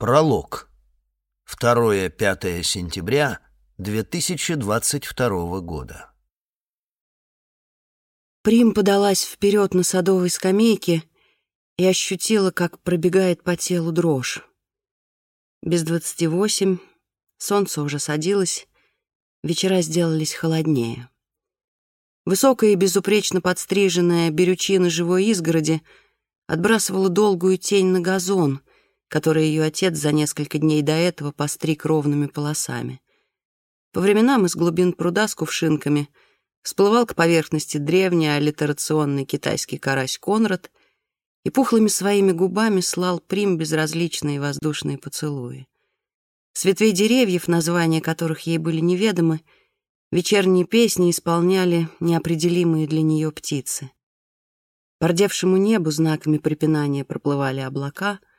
Пролог. 2-5 сентября 2022 года. Прим подалась вперед на садовой скамейке и ощутила, как пробегает по телу дрожь. Без двадцати восемь, солнце уже садилось, вечера сделались холоднее. Высокая и безупречно подстриженная берючина живой изгороди отбрасывала долгую тень на газон — который ее отец за несколько дней до этого постриг ровными полосами. По временам из глубин пруда с кувшинками всплывал к поверхности древний аллитерационный китайский карась Конрад и пухлыми своими губами слал Прим безразличные воздушные поцелуи. С ветвей деревьев, названия которых ей были неведомы, вечерние песни исполняли неопределимые для нее птицы. По рдевшему небу знаками препинания проплывали облака —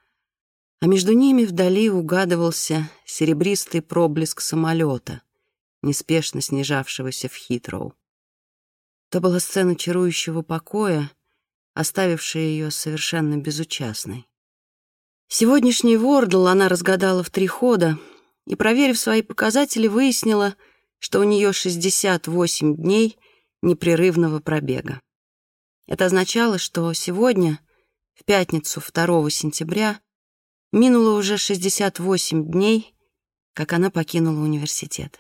а между ними вдали угадывался серебристый проблеск самолета, неспешно снижавшегося в Хитроу. То была сцена чарующего покоя, оставившая ее совершенно безучастной. Сегодняшний Вордл она разгадала в три хода и, проверив свои показатели, выяснила, что у нее 68 дней непрерывного пробега. Это означало, что сегодня, в пятницу 2 сентября, Минуло уже 68 дней, как она покинула университет.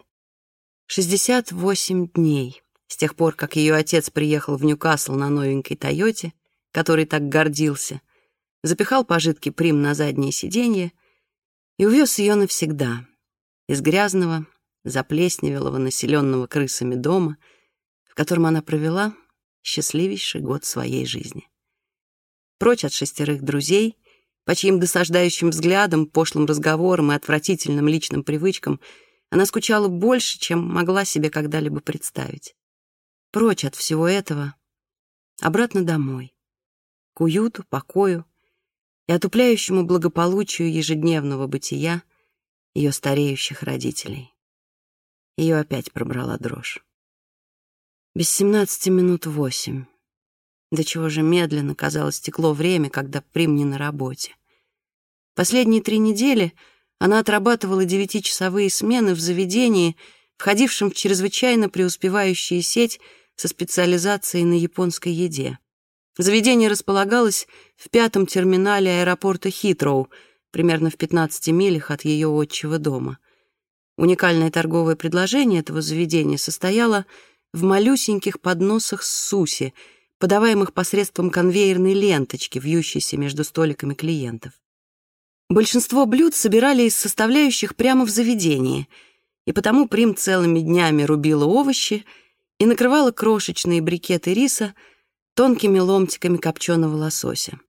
68 дней с тех пор, как ее отец приехал в Ньюкасл на новенькой Тойоте, который так гордился, запихал пожитки Прим на заднее сиденье и увез ее навсегда из грязного, заплесневелого, населенного крысами дома, в котором она провела счастливейший год своей жизни. Прочь от шестерых друзей — по чьим досаждающим взглядам, пошлым разговорам и отвратительным личным привычкам она скучала больше, чем могла себе когда-либо представить. Прочь от всего этого, обратно домой, к уюту, покою и отупляющему благополучию ежедневного бытия ее стареющих родителей. Ее опять пробрала дрожь. Без семнадцати минут восемь. До чего же медленно, казалось, стекло время, когда Прим не на работе. Последние три недели она отрабатывала девятичасовые смены в заведении, входившем в чрезвычайно преуспевающую сеть со специализацией на японской еде. Заведение располагалось в пятом терминале аэропорта Хитроу, примерно в 15 милях от ее отчего дома. Уникальное торговое предложение этого заведения состояло в малюсеньких подносах с суси — подаваемых посредством конвейерной ленточки, вьющейся между столиками клиентов. Большинство блюд собирали из составляющих прямо в заведении, и потому Прим целыми днями рубила овощи и накрывала крошечные брикеты риса тонкими ломтиками копченого лосося.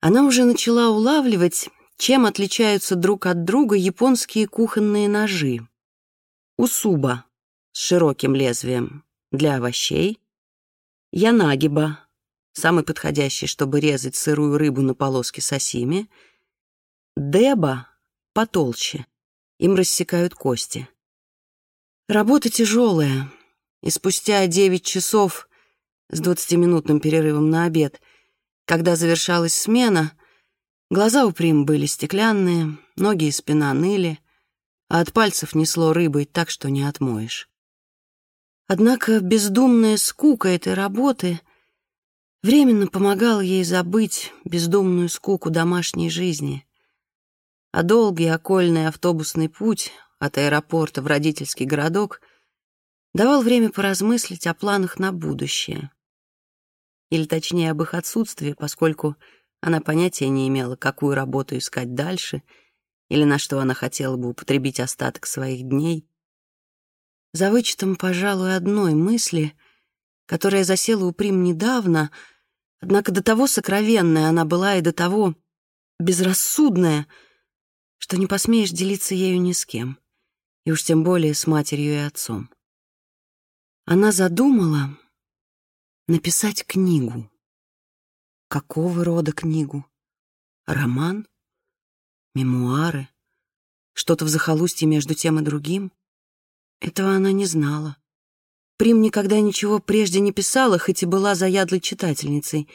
Она уже начала улавливать, чем отличаются друг от друга японские кухонные ножи. Усуба с широким лезвием для овощей, янагиба, самый подходящий, чтобы резать сырую рыбу на полоски сосими, деба потолще, им рассекают кости. Работа тяжелая, и спустя девять часов с двадцатиминутным перерывом на обед, когда завершалась смена, глаза у Прим были стеклянные, ноги и спина ныли, а от пальцев несло рыбой так, что не отмоешь. Однако бездумная скука этой работы временно помогала ей забыть бездумную скуку домашней жизни. А долгий окольный автобусный путь от аэропорта в родительский городок давал время поразмыслить о планах на будущее. Или точнее об их отсутствии, поскольку она понятия не имела, какую работу искать дальше или на что она хотела бы употребить остаток своих дней — за вычетом, пожалуй, одной мысли, которая засела у Прим недавно, однако до того сокровенная она была и до того безрассудная, что не посмеешь делиться ею ни с кем, и уж тем более с матерью и отцом. Она задумала написать книгу. Какого рода книгу? Роман? Мемуары? Что-то в захолустье между тем и другим? Этого она не знала. Прим никогда ничего прежде не писала, хоть и была заядлой читательницей.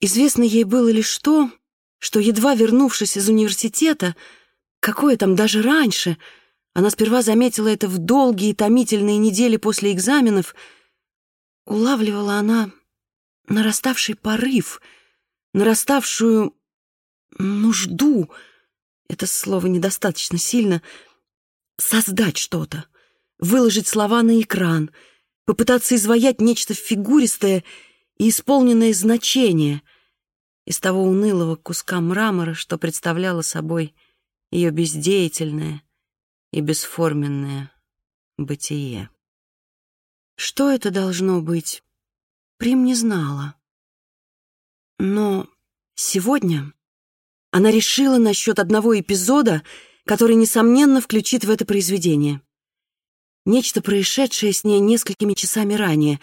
Известно ей было лишь то, что, едва вернувшись из университета, какое там даже раньше, она сперва заметила это в долгие томительные недели после экзаменов, улавливала она нараставший порыв, нараставшую нужду, это слово недостаточно сильно, создать что-то, выложить слова на экран, попытаться изваять нечто фигуристое и исполненное значение из того унылого куска мрамора, что представляло собой ее бездеятельное и бесформенное бытие. Что это должно быть, Прим не знала. Но сегодня она решила насчет одного эпизода, который, несомненно, включит в это произведение. Нечто, происшедшее с ней несколькими часами ранее.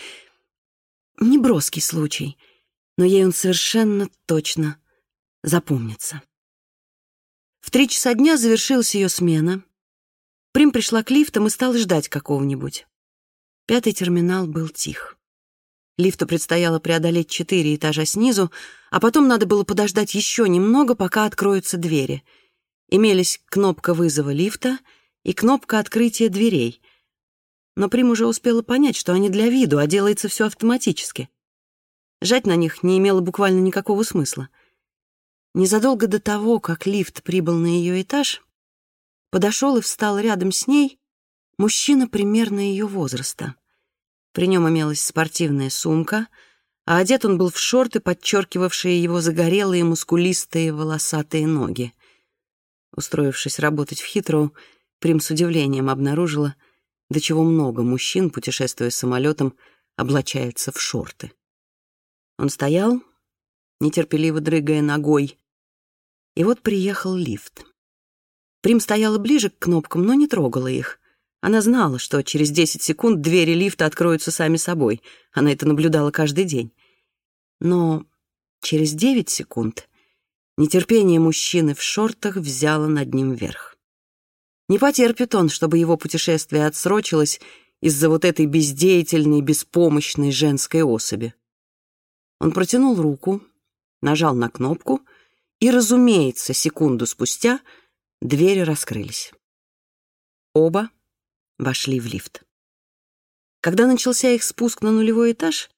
Неброский случай, но ей он совершенно точно запомнится. В три часа дня завершилась ее смена. Прим пришла к лифтам и стала ждать какого-нибудь. Пятый терминал был тих. Лифту предстояло преодолеть четыре этажа снизу, а потом надо было подождать еще немного, пока откроются двери. Имелись кнопка вызова лифта и кнопка открытия дверей. Но Прим уже успела понять, что они для виду, а делается все автоматически. Жать на них не имело буквально никакого смысла. Незадолго до того, как лифт прибыл на ее этаж, подошел и встал рядом с ней мужчина примерно ее возраста. При нем имелась спортивная сумка, а одет он был в шорты, подчеркивавшие его загорелые, мускулистые, волосатые ноги. Устроившись работать в Хитроу, Прим с удивлением обнаружила, до чего много мужчин, путешествуя самолетом, облачается в шорты. Он стоял, нетерпеливо дрыгая ногой, и вот приехал лифт. Прим стояла ближе к кнопкам, но не трогала их. Она знала, что через 10 секунд двери лифта откроются сами собой. Она это наблюдала каждый день. Но через 9 секунд нетерпение мужчины в шортах взяло над ним верх. Не потерпит он, чтобы его путешествие отсрочилось из-за вот этой бездеятельной, беспомощной женской особи. Он протянул руку, нажал на кнопку, и, разумеется, секунду спустя двери раскрылись. Оба вошли в лифт. Когда начался их спуск на нулевой этаж,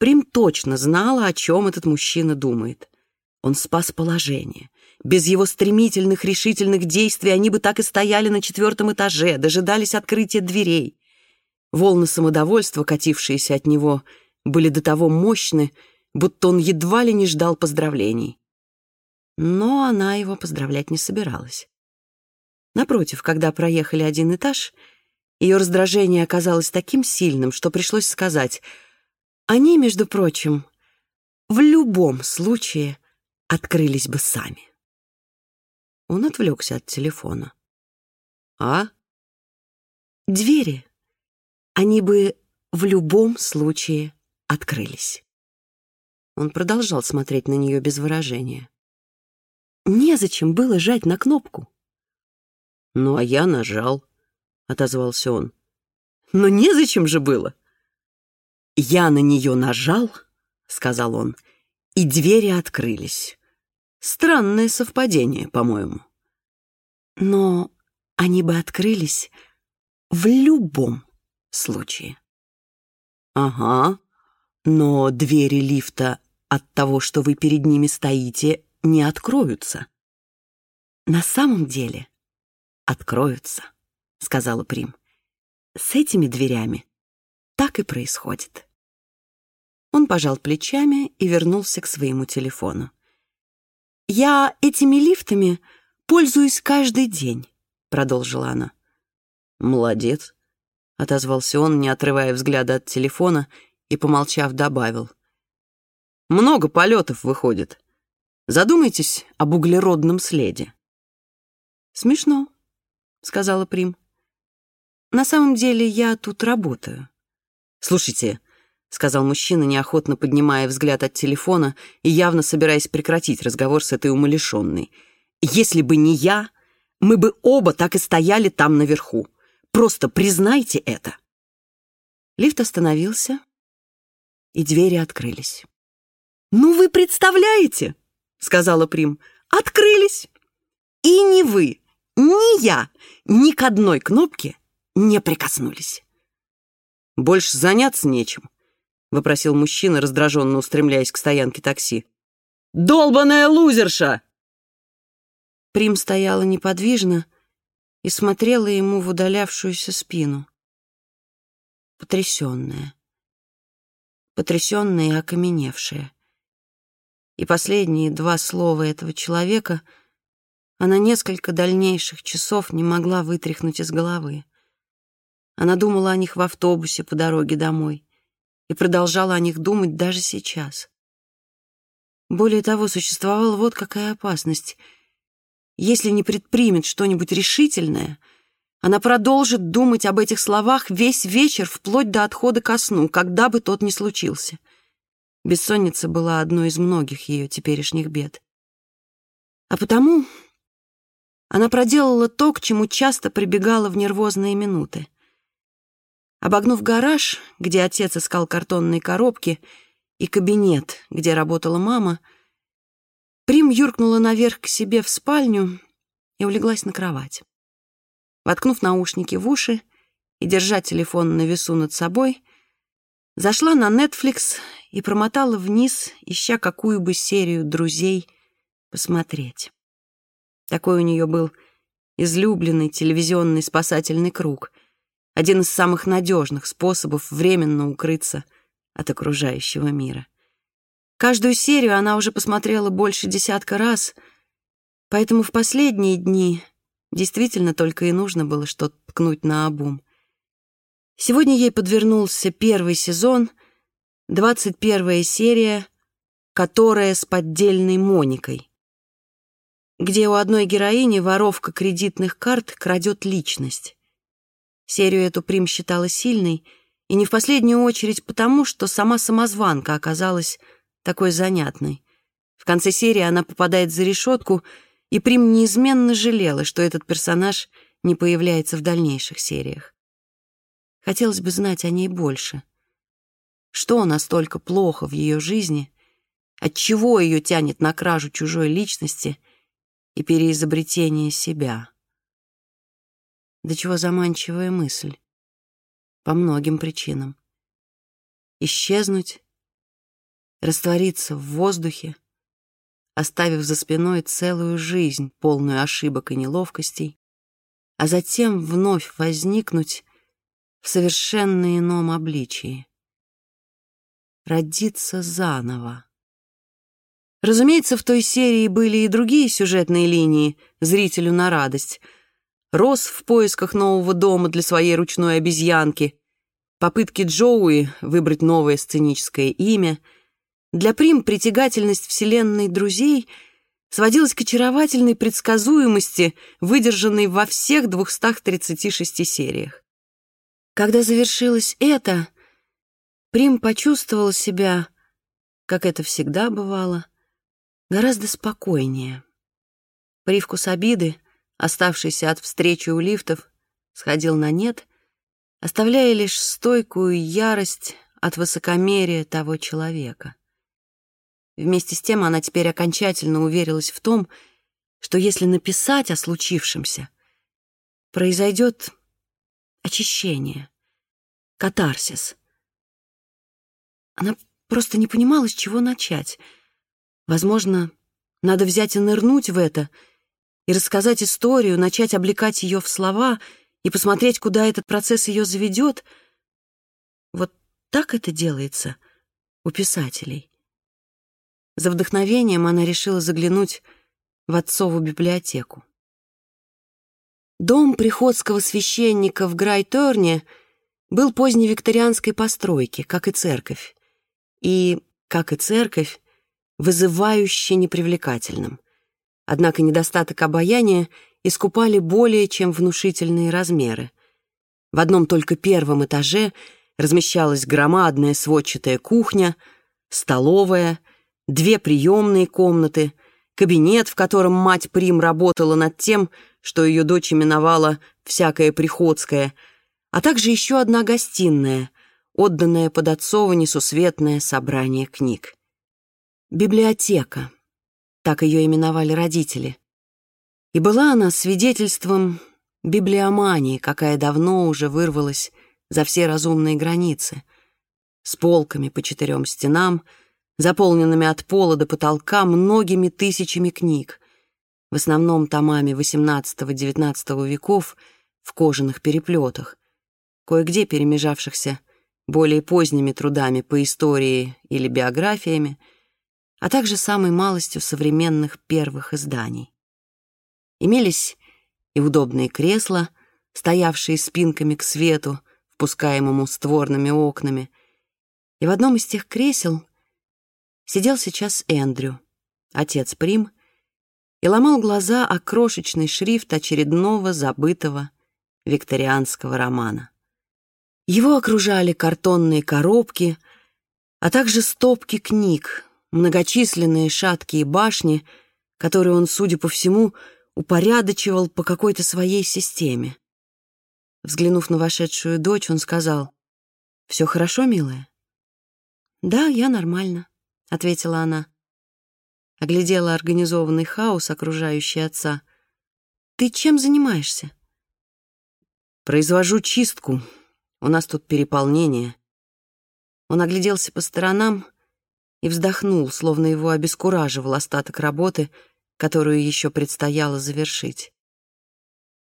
Прим точно знала, о чем этот мужчина думает. Он спас положение. Без его стремительных, решительных действий они бы так и стояли на четвертом этаже, дожидались открытия дверей. Волны самодовольства, катившиеся от него, были до того мощны, будто он едва ли не ждал поздравлений. Но она его поздравлять не собиралась. Напротив, когда проехали один этаж — ее раздражение оказалось таким сильным, что пришлось сказать, они, между прочим, в любом случае открылись бы сами. Он отвлекся от телефона. «А?» «Двери. Они бы в любом случае открылись». Он продолжал смотреть на нее без выражения. Незачем было жать на кнопку. «Ну, а я нажал», отозвался он. «Но незачем же было!» «Я на нее нажал», — сказал он, — «и двери открылись. Странное совпадение, по-моему». «Но они бы открылись в любом случае». «Ага, но двери лифта от того, что вы перед ними стоите, не откроются». «На самом деле откроются». — сказала Прим. «С этими дверями так и происходит». Он пожал плечами и вернулся к своему телефону. «Я этими лифтами пользуюсь каждый день», — продолжила она. «Молодец», — отозвался он, не отрывая взгляда от телефона, и, помолчав, добавил. «Много полетов выходит. Задумайтесь об углеродном следе». «Смешно», — сказала Прим. На самом деле я тут работаю. Слушайте, сказал мужчина, неохотно поднимая взгляд от телефона и явно собираясь прекратить разговор с этой умалишенной. Если бы не я, мы бы оба так и стояли там наверху. Просто признайте это. Лифт остановился, и двери открылись. «Ну вы представляете?» — сказала Прим. «Открылись! И ни вы, ни я, ни к одной кнопке не прикоснулись. «Больше заняться нечем», — вопросил мужчина, раздраженно устремляясь к стоянке такси. «Долбаная лузерша!» Прим стояла неподвижно и смотрела ему в удалявшуюся спину. Потрясенная. Потрясенная и окаменевшая. И последние два слова этого человека она несколько дальнейших часов не могла вытряхнуть из головы. Она думала о них в автобусе по дороге домой и продолжала о них думать даже сейчас. Более того, существовала вот какая опасность. Если не предпримет что-нибудь решительное, она продолжит думать об этих словах весь вечер вплоть до отхода ко сну, когда бы тот ни случился. Бессонница была одной из многих ее теперешних бед. А потому она проделала то, к чему часто прибегала в нервозные минуты — Обогнув гараж, где отец искал картонные коробки, и кабинет, где работала мама, Прим юркнула наверх к себе в спальню и улеглась на кровать. Воткнув наушники в уши и держа телефон на весу над собой, зашла на Netflix и промотала вниз, ища какую бы серию «Друзей» посмотреть. Такой у нее был излюбленный телевизионный спасательный круг — один из самых надежных способов временно укрыться от окружающего мира. Каждую серию она уже посмотрела больше десятка раз, поэтому в последние дни действительно только и нужно было что-то ткнуть на обум. Сегодня ей подвернулся первый сезон, двадцать первая серия, которая с поддельной Моникой, где у одной героини воровка кредитных карт крадет личность. Серию эту Прим считала сильной, и не в последнюю очередь потому, что сама самозванка оказалась такой занятной. В конце серии она попадает за решетку, и Прим неизменно жалела, что этот персонаж не появляется в дальнейших сериях. Хотелось бы знать о ней больше. Что настолько плохо в ее жизни, от чего ее тянет на кражу чужой личности и переизобретение себя? До чего заманчивая мысль. По многим причинам. Исчезнуть, раствориться в воздухе, оставив за спиной целую жизнь, полную ошибок и неловкостей, а затем вновь возникнуть в совершенно ином обличии. Родиться заново. Разумеется, в той серии были и другие сюжетные линии, зрителю на радость — рос в поисках нового дома для своей ручной обезьянки, попытки Джоуи выбрать новое сценическое имя. Для Прим притягательность вселенной друзей сводилась к очаровательной предсказуемости, выдержанной во всех 236 сериях. Когда завершилось это, Прим почувствовала себя, как это всегда бывало, гораздо спокойнее. Привкус обиды — оставшийся от встречи у лифтов, сходил на нет, оставляя лишь стойкую ярость от высокомерия того человека. Вместе с тем она теперь окончательно уверилась в том, что если написать о случившемся, произойдет очищение, катарсис. Она просто не понимала, с чего начать. Возможно, надо взять и нырнуть в это — и рассказать историю, начать облекать ее в слова и посмотреть, куда этот процесс ее заведет. Вот так это делается у писателей. За вдохновением она решила заглянуть в отцову библиотеку. Дом приходского священника в Грайторне был поздневикторианской постройки, как и церковь, и, как и церковь, вызывающе непривлекательным — Однако недостаток обаяния искупали более чем внушительные размеры. В одном только первом этаже размещалась громадная сводчатая кухня, столовая, две приемные комнаты, кабинет, в котором мать Прим работала над тем, что ее дочь именовала «всякое приходское», а также еще одна гостиная, отданная под отцово несусветное собрание книг. Библиотека. Так ее именовали родители. И была она свидетельством библиомании, какая давно уже вырвалась за все разумные границы, с полками по четырем стенам, заполненными от пола до потолка многими тысячами книг, в основном томами XVIII-XIX веков в кожаных переплетах, кое-где перемежавшихся более поздними трудами по истории или биографиями, а также самой малостью современных первых изданий. Имелись и удобные кресла, стоявшие спинками к свету, впускаемому створными окнами, и в одном из тех кресел сидел сейчас Эндрю, отец Прим, и ломал глаза о крошечный шрифт очередного забытого викторианского романа. Его окружали картонные коробки, а также стопки книг, многочисленные шаткие башни, которые он, судя по всему, упорядочивал по какой-то своей системе. Взглянув на вошедшую дочь, он сказал, «Все хорошо, милая?» «Да, я нормально», — ответила она. Оглядела организованный хаос, окружающий отца. «Ты чем занимаешься?» «Произвожу чистку. У нас тут переполнение». Он огляделся по сторонам и вздохнул, словно его обескураживал остаток работы, которую еще предстояло завершить.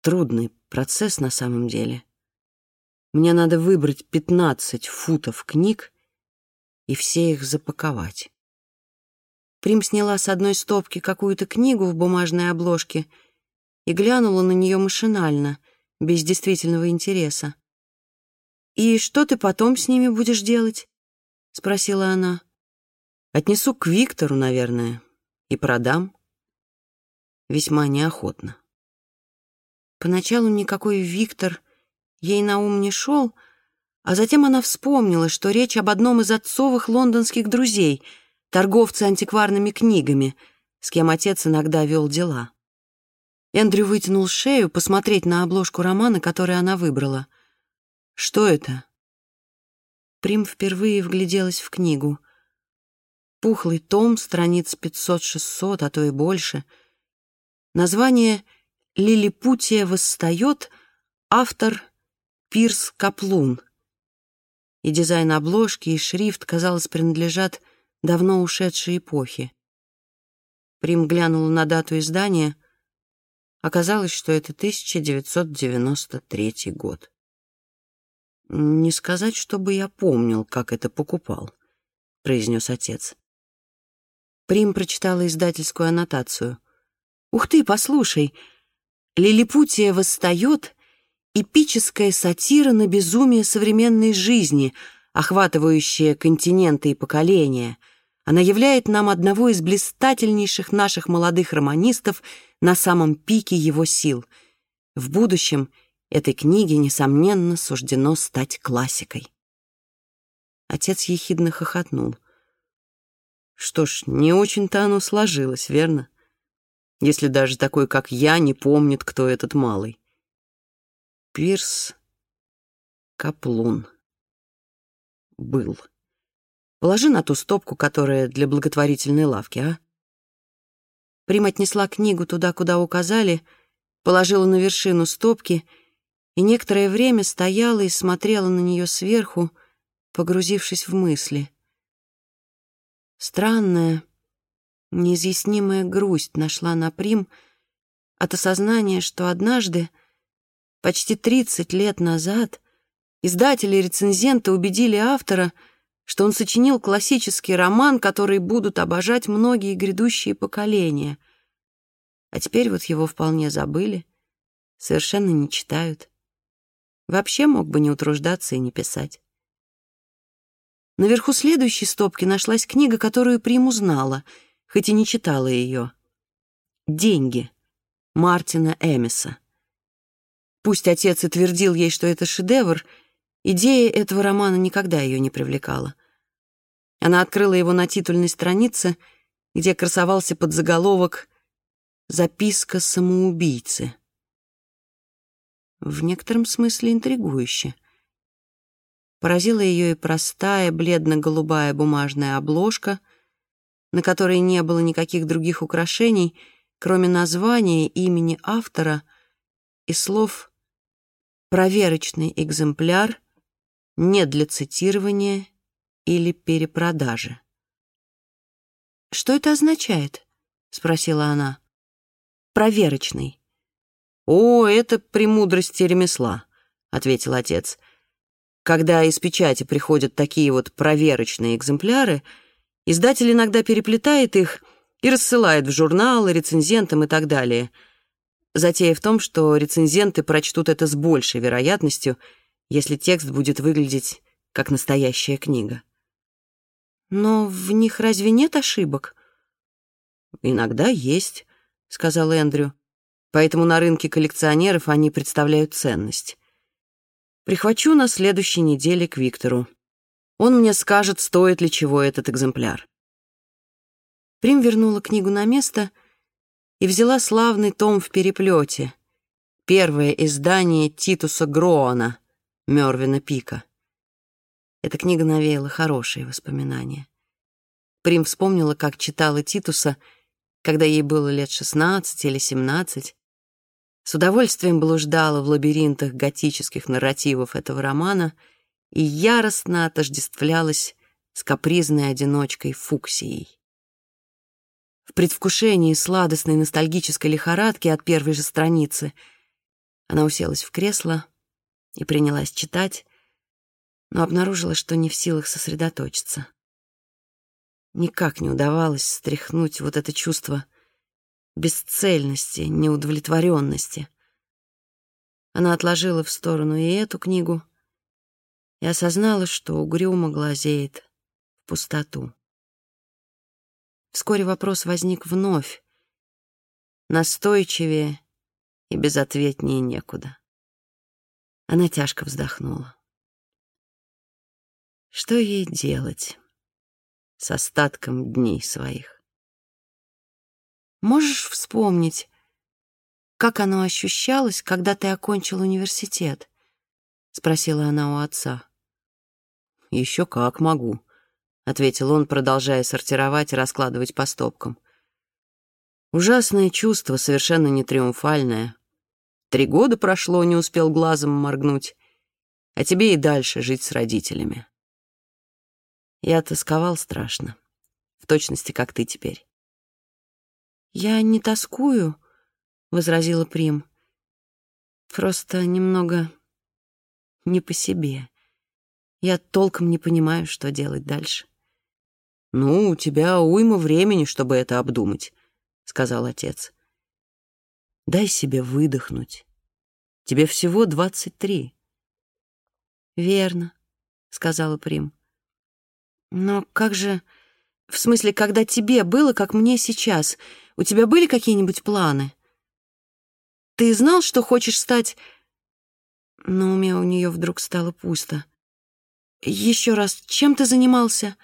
Трудный процесс на самом деле. Мне надо выбрать 15 футов книг и все их запаковать. Прим сняла с одной стопки какую-то книгу в бумажной обложке и глянула на нее машинально, без действительного интереса. «И что ты потом с ними будешь делать?» — спросила она. «Отнесу к Виктору, наверное, и продам. Весьма неохотно». Поначалу никакой Виктор ей на ум не шел, а затем она вспомнила, что речь об одном из отцовых лондонских друзей — торговцы антикварными книгами, с кем отец иногда вел дела. Эндрю вытянул шею посмотреть на обложку романа, который она выбрала. «Что это?» Прим впервые вгляделась в книгу. Пухлый том, страниц 500-600, а то и больше. Название «Лилипутия восстает», автор Пирс Каплун. И дизайн обложки, и шрифт, казалось, принадлежат давно ушедшей эпохи. Прим глянула на дату издания. Оказалось, что это 1993 год. «Не сказать, чтобы я помнил, как это покупал», — произнес отец. Прим прочитала издательскую аннотацию. «Ух ты, послушай! Лилипутия восстает — эпическая сатира на безумие современной жизни, охватывающая континенты и поколения — она являет нам одного из блистательнейших наших молодых романистов на самом пике его сил. В будущем этой книге, несомненно, суждено стать классикой. Отец ехидно хохотнул. Что ж, не очень-то оно сложилось, верно? Если даже такой, как я, не помнит, кто этот малый. Пирс Каплун был. Положи на ту стопку, которая для благотворительной лавки, а?» Прим отнесла книгу туда, куда указали, положила на вершину стопки и некоторое время стояла и смотрела на нее сверху, погрузившись в мысли. Странная, неизъяснимая грусть нашла на Прим от осознания, что однажды, почти 30 лет назад, издатели и рецензенты убедили автора — что он сочинил классический роман, который будут обожать многие грядущие поколения. А теперь вот его вполне забыли, совершенно не читают. Вообще мог бы не утруждаться и не писать. Наверху следующей стопки нашлась книга, которую Прим узнала, хоть и не читала ее. «Деньги» Мартина Эмиса. Пусть отец и твердил ей, что это шедевр, идея этого романа никогда ее не привлекала. Она открыла его на титульной странице, где красовался подзаголовок «Записка самоубийцы». В некотором смысле интригующе. Поразила ее и простая бледно-голубая бумажная обложка, на которой не было никаких других украшений, кроме названия, имени автора и слов «проверочный экземпляр», «не для цитирования» или «перепродажи». «Что это означает?» — спросила она. «Проверочный». «О, это премудрости ремесла», — ответил отец. «Когда из печати приходят такие вот проверочные экземпляры, издатель иногда переплетает их и рассылает в журналы, рецензентам и так далее. Затея в том, что рецензенты прочтут это с большей вероятностью, если текст будет выглядеть как настоящая книга. «Но в них разве нет ошибок?» «Иногда есть», — сказал Эндрю. «Поэтому на рынке коллекционеров они представляют ценность. Прихвачу на следующей неделе к Виктору. Он мне скажет, стоит ли чего этот экземпляр». Прим вернула книгу на место и взяла славный том в переплете. Первое издание Титуса Гроана, Мёрвина Пика. Эта книга навеяла хорошие воспоминания. Прим вспомнила, как читала Титуса, когда ей было лет 16 или 17. С удовольствием блуждала в лабиринтах готических нарративов этого романа и яростно отождествлялась с капризной одиночкой Фуксией. В предвкушении сладостной ностальгической лихорадки от первой же страницы она уселась в кресло и принялась читать, но обнаружила, что не в силах сосредоточиться. Никак не удавалось стряхнуть вот это чувство бесцельности, неудовлетворенности. Она отложила в сторону и эту книгу и осознала, что угрюмо глазеет в пустоту. Вскоре вопрос возник вновь, настойчивее и безответнее некуда. Она тяжко вздохнула. Что ей делать с остатком дней своих? Можешь вспомнить, как оно ощущалось, когда ты окончил университет? Спросила она у отца. Еще как могу, ответил он, продолжая сортировать и раскладывать по стопкам. Ужасное чувство, совершенно не триумфальное. Три года прошло, не успел глазом моргнуть, а тебе и дальше жить с родителями. Я тосковал страшно. В точности, как ты теперь. «Я не тоскую», — возразила Прим. «Просто немного не по себе. Я толком не понимаю, что делать дальше». «Ну, у тебя уйма времени, чтобы это обдумать», — сказал отец. «Дай себе выдохнуть. Тебе всего двадцать три». «Верно», — сказала Прим. Но как же... В смысле, когда тебе было, как мне сейчас, у тебя были какие-нибудь планы? Ты знал, что хочешь стать... На уме у нее вдруг стало пусто. Еще раз, чем ты занимался?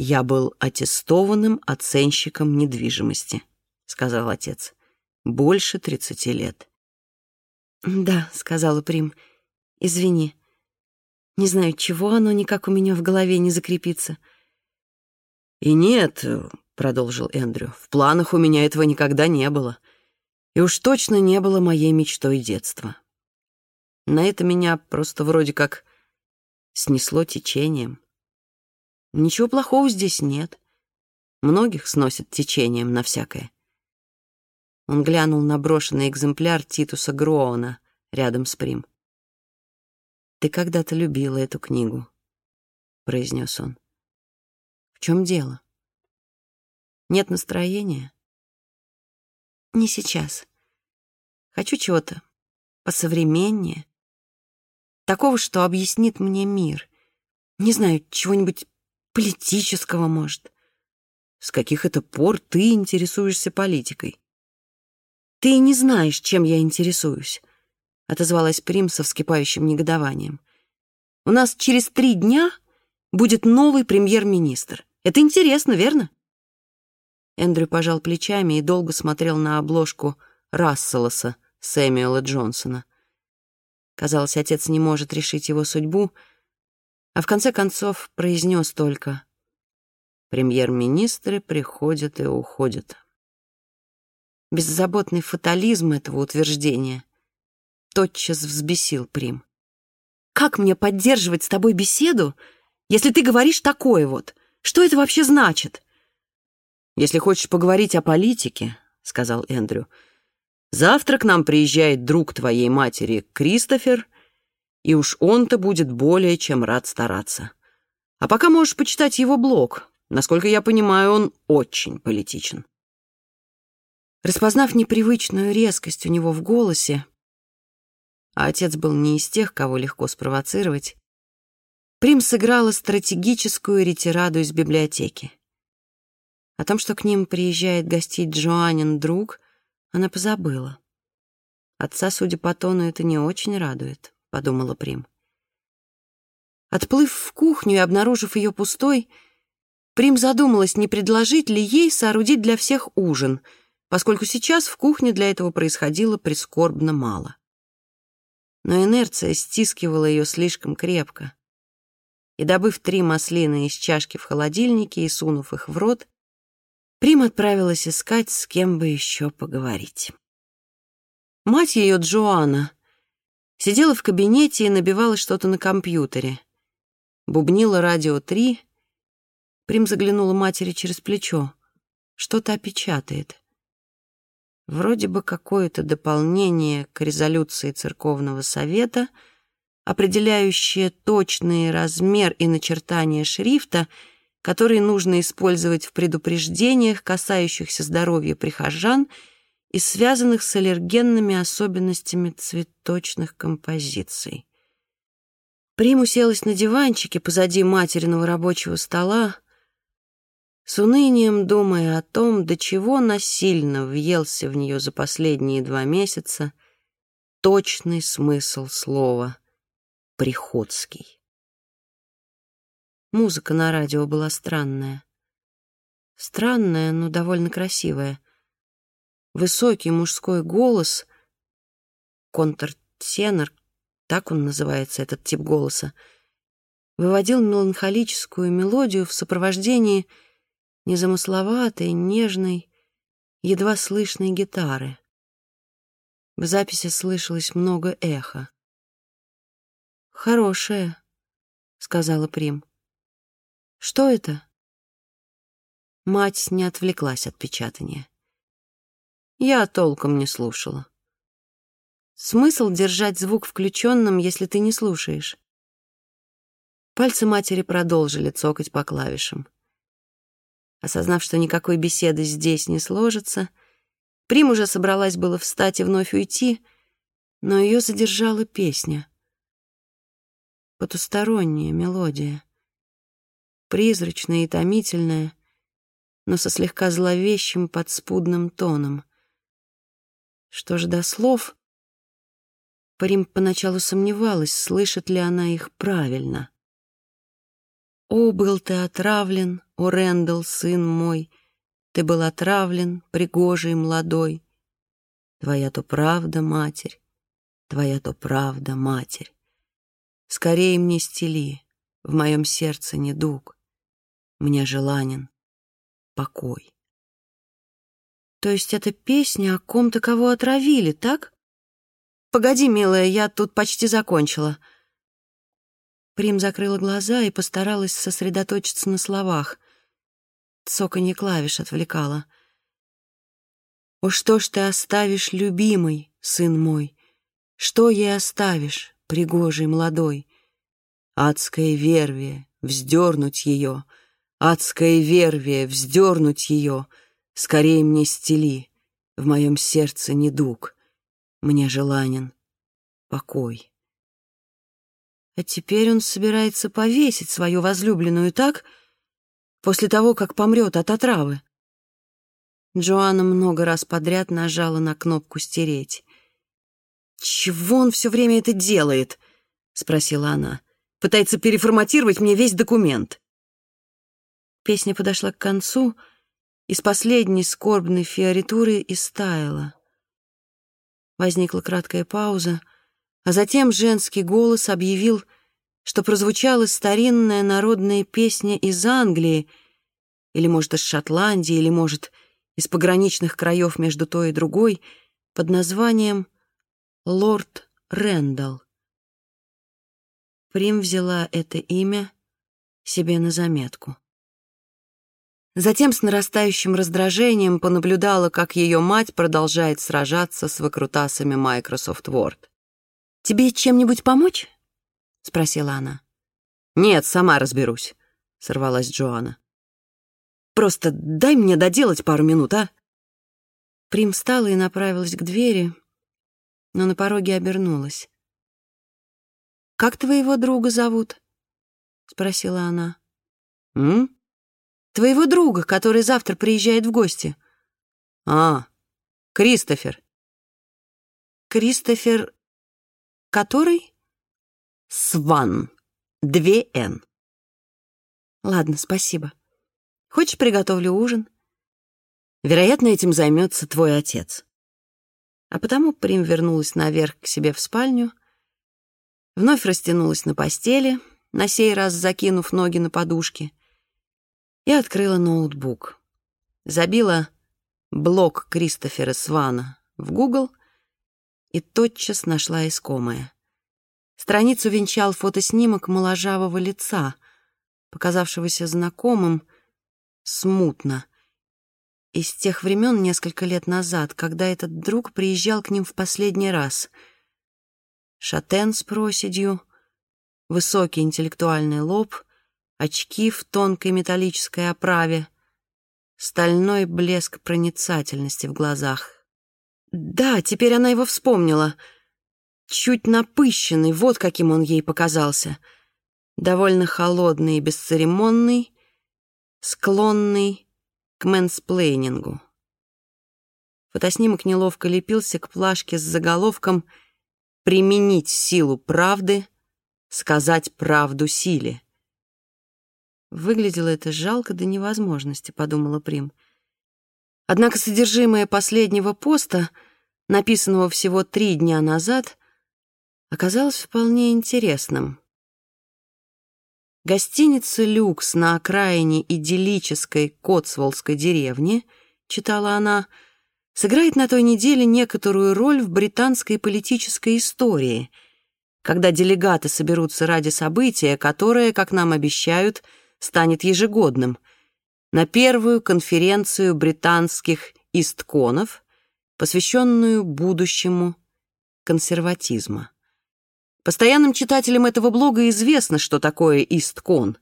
Я был аттестованным оценщиком недвижимости, сказал отец. Больше тридцати лет. Да, сказала Прим. Извини. Не знаю, чего оно никак у меня в голове не закрепится. «И нет», — продолжил Эндрю, — «в планах у меня этого никогда не было. И уж точно не было моей мечтой детства. На это меня просто вроде как снесло течением. Ничего плохого здесь нет. Многих сносит течением на всякое». Он глянул на брошенный экземпляр Титуса Гроуна рядом с Прим. «Ты когда-то любила эту книгу», — произнес он. «В чем дело? Нет настроения?» «Не сейчас. Хочу чего-то посовременнее. Такого, что объяснит мне мир. Не знаю, чего-нибудь политического, может». «С каких это пор ты интересуешься политикой?» «Ты не знаешь, чем я интересуюсь отозвалась Прим со вскипающим негодованием. «У нас через три дня будет новый премьер-министр. Это интересно, верно?» Эндрю пожал плечами и долго смотрел на обложку Расселоса Сэмюэла Джонсона. Казалось, отец не может решить его судьбу, а в конце концов произнес только «Премьер-министры приходят и уходят». Беззаботный фатализм этого утверждения тотчас взбесил Прим. «Как мне поддерживать с тобой беседу, если ты говоришь такое вот? Что это вообще значит?» «Если хочешь поговорить о политике», — сказал Эндрю, «завтра к нам приезжает друг твоей матери, Кристофер, и уж он-то будет более чем рад стараться. А пока можешь почитать его блог. Насколько я понимаю, он очень политичен». Распознав непривычную резкость у него в голосе, а отец был не из тех, кого легко спровоцировать, Прим сыграла стратегическую ретираду из библиотеки. О том, что к ним приезжает гостить Джоанин друг, она позабыла. Отца, судя по тону, это не очень радует, — подумала Прим. Отплыв в кухню и обнаружив ее пустой, Прим задумалась, не предложить ли ей соорудить для всех ужин, поскольку сейчас в кухне для этого происходило прискорбно мало. Но инерция стискивала ее слишком крепко. И, добыв три маслины из чашки в холодильнике и сунув их в рот, Прим отправилась искать, с кем бы еще поговорить. Мать ее, Джоанна, сидела в кабинете и набивала что-то на компьютере. Бубнила радио 3. Прим заглянула матери через плечо. Что-то опечатает. Вроде бы какое-то дополнение к резолюции Церковного Совета, определяющее точный размер и начертание шрифта — которые нужно использовать в предупреждениях, касающихся здоровья прихожан и связанных с аллергенными особенностями цветочных композиций. Прим уселась на диванчике позади материного рабочего стола, с унынием думая о том, до чего насильно въелся в нее за последние два месяца точный смысл слова «приходский». Музыка на радио была странная. Странная, но довольно красивая. Высокий мужской голос, контртенор, так он называется, этот тип голоса, выводил меланхолическую мелодию в сопровождении незамысловатой, нежной, едва слышной гитары. В записи слышалось много эха. «Хорошая», — сказала Прим. Что это? Мать не отвлеклась от печатания. Я толком не слушала. Смысл держать звук включенным, если ты не слушаешь? Пальцы матери продолжили цокать по клавишам. Осознав, что никакой беседы здесь не сложится, Прим уже собралась было встать и вновь уйти, но ее задержала песня. Потусторонняя мелодия призрачная и томительная, но со слегка зловещим подспудным тоном. Что же до слов? Парим поначалу сомневалась, слышит ли она их правильно. «О, был ты отравлен, о, Рэндалл, сын мой, ты был отравлен, пригожий молодой. Твоя то правда, матерь, твоя то правда, матерь. Скорее мне стели, в моем сердце недуг мне желанен покой. То есть это песня о ком-то, кого отравили, так? Погоди, милая, я тут почти закончила. Прим закрыла глаза и постаралась сосредоточиться на словах. Цоканье клавиш отвлекало. «О, что ж ты оставишь, любимый, сын мой? Что ей оставишь, пригожий молодой? Адское вервие, вздернуть ее — Адское вервие, вздернуть ее, Скорей мне стели, в моем сердце недуг, Мне желанен покой. А теперь он собирается повесить свою возлюбленную так, после того, как помрет от отравы. Джоанна много раз подряд нажала на кнопку «Стереть». «Чего он все время это делает?» — спросила она. «Пытается переформатировать мне весь документ». Песня подошла к концу, из последней скорбной фиоритуры истаяла. Возникла краткая пауза, а затем женский голос объявил, что прозвучала старинная народная песня из Англии, или, может, из Шотландии, или, может, из пограничных краев между той и другой под названием «Лорд Рэндалл». Прим взяла это имя себе на заметку. Затем с нарастающим раздражением понаблюдала, как ее мать продолжает сражаться с выкрутасами Microsoft Word. «Тебе чем-нибудь помочь?» — спросила она. «Нет, сама разберусь», — сорвалась Джоанна. «Просто дай мне доделать пару минут, а?» Прим встала и направилась к двери, но на пороге обернулась. «Как твоего друга зовут?» — спросила она. «М? Твоего друга, который завтра приезжает в гости». «А, Кристофер». «Кристофер... который?» «Сван. Две «Н». «Ладно, спасибо. Хочешь, приготовлю ужин?» «Вероятно, этим займется твой отец». А потому Прим вернулась наверх к себе в спальню, вновь растянулась на постели, на сей раз закинув ноги на подушки, и открыла ноутбук. Забила блог Кристофера Свана в Google и тотчас нашла искомое. Страницу венчал фотоснимок моложавого лица, показавшегося знакомым смутно, из тех времен несколько лет назад, когда этот друг приезжал к ним в последний раз — шатен с проседью, высокий интеллектуальный лоб, очки в тонкой металлической оправе, стальной блеск проницательности в глазах. Да, теперь она его вспомнила. Чуть напыщенный, вот каким он ей показался. Довольно холодный и бесцеремонный, склонный к мэнсплейнингу. Фотоснимок неловко лепился к плашке с заголовком применить силу правды, сказать правду силе. Выглядело это жалко до невозможности, подумала Прим. Однако содержимое последнего поста, написанного всего три дня назад, оказалось вполне интересным. Гостиница «Люкс» на окраине идиллической Котсволлской деревни, читала она, — сыграет на той неделе некоторую роль в британской политической истории, когда делегаты соберутся ради события, которое, как нам обещают, станет ежегодным, на первую конференцию британских истконов, посвященную будущему консерватизма. Постоянным читателям этого блога известно, что такое Исткон.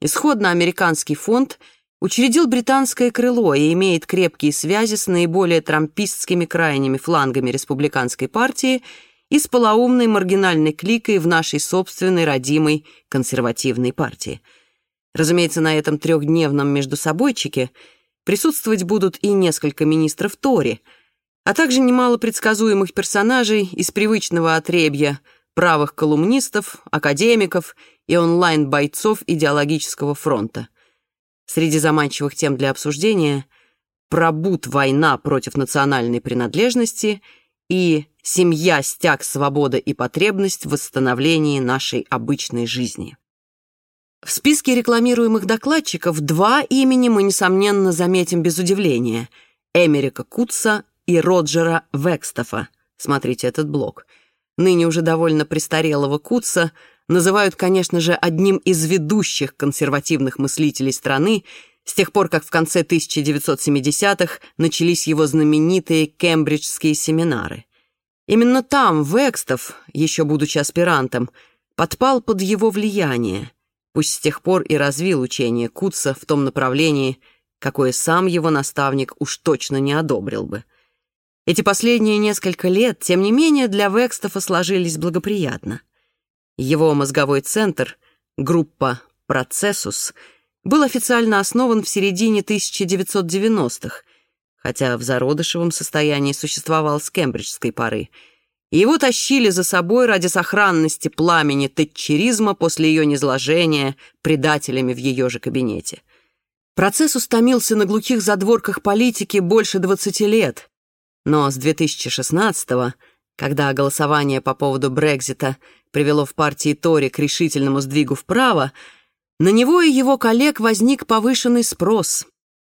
Исходно американский фонд — учредил британское крыло и имеет крепкие связи с наиболее трампистскими крайними флангами республиканской партии и с полоумной маргинальной кликой в нашей собственной родимой консервативной партии. Разумеется, на этом трехдневном междусобойчике присутствовать будут и несколько министров Тори, а также немало предсказуемых персонажей из привычного отребья правых колумнистов, академиков и онлайн-бойцов идеологического фронта. Среди заманчивых тем для обсуждения «Пробуд война против национальной принадлежности» и «Семья, стяг, свобода и потребность в восстановлении нашей обычной жизни». В списке рекламируемых докладчиков два имени мы, несомненно, заметим без удивления — Эмерика Кутса и Роджера Векстофа. Смотрите этот блог. Ныне уже довольно престарелого Кутса — называют, конечно же, одним из ведущих консервативных мыслителей страны с тех пор, как в конце 1970-х начались его знаменитые кембриджские семинары. Именно там Векстов, еще будучи аспирантом, подпал под его влияние, пусть с тех пор и развил учение Кутса в том направлении, какое сам его наставник уж точно не одобрил бы. Эти последние несколько лет, тем не менее, для Векстова сложились благоприятно — его мозговой центр, группа «Процессус», был официально основан в середине 1990-х, хотя в зародышевом состоянии существовал с кембриджской поры. Его тащили за собой ради сохранности пламени тетчеризма после ее низложения предателями в ее же кабинете. Процесс устомился на глухих задворках политики больше 20 лет, но с 2016-го, когда голосование по поводу Брекзита привело в партии Тори к решительному сдвигу вправо, на него и его коллег возник повышенный спрос.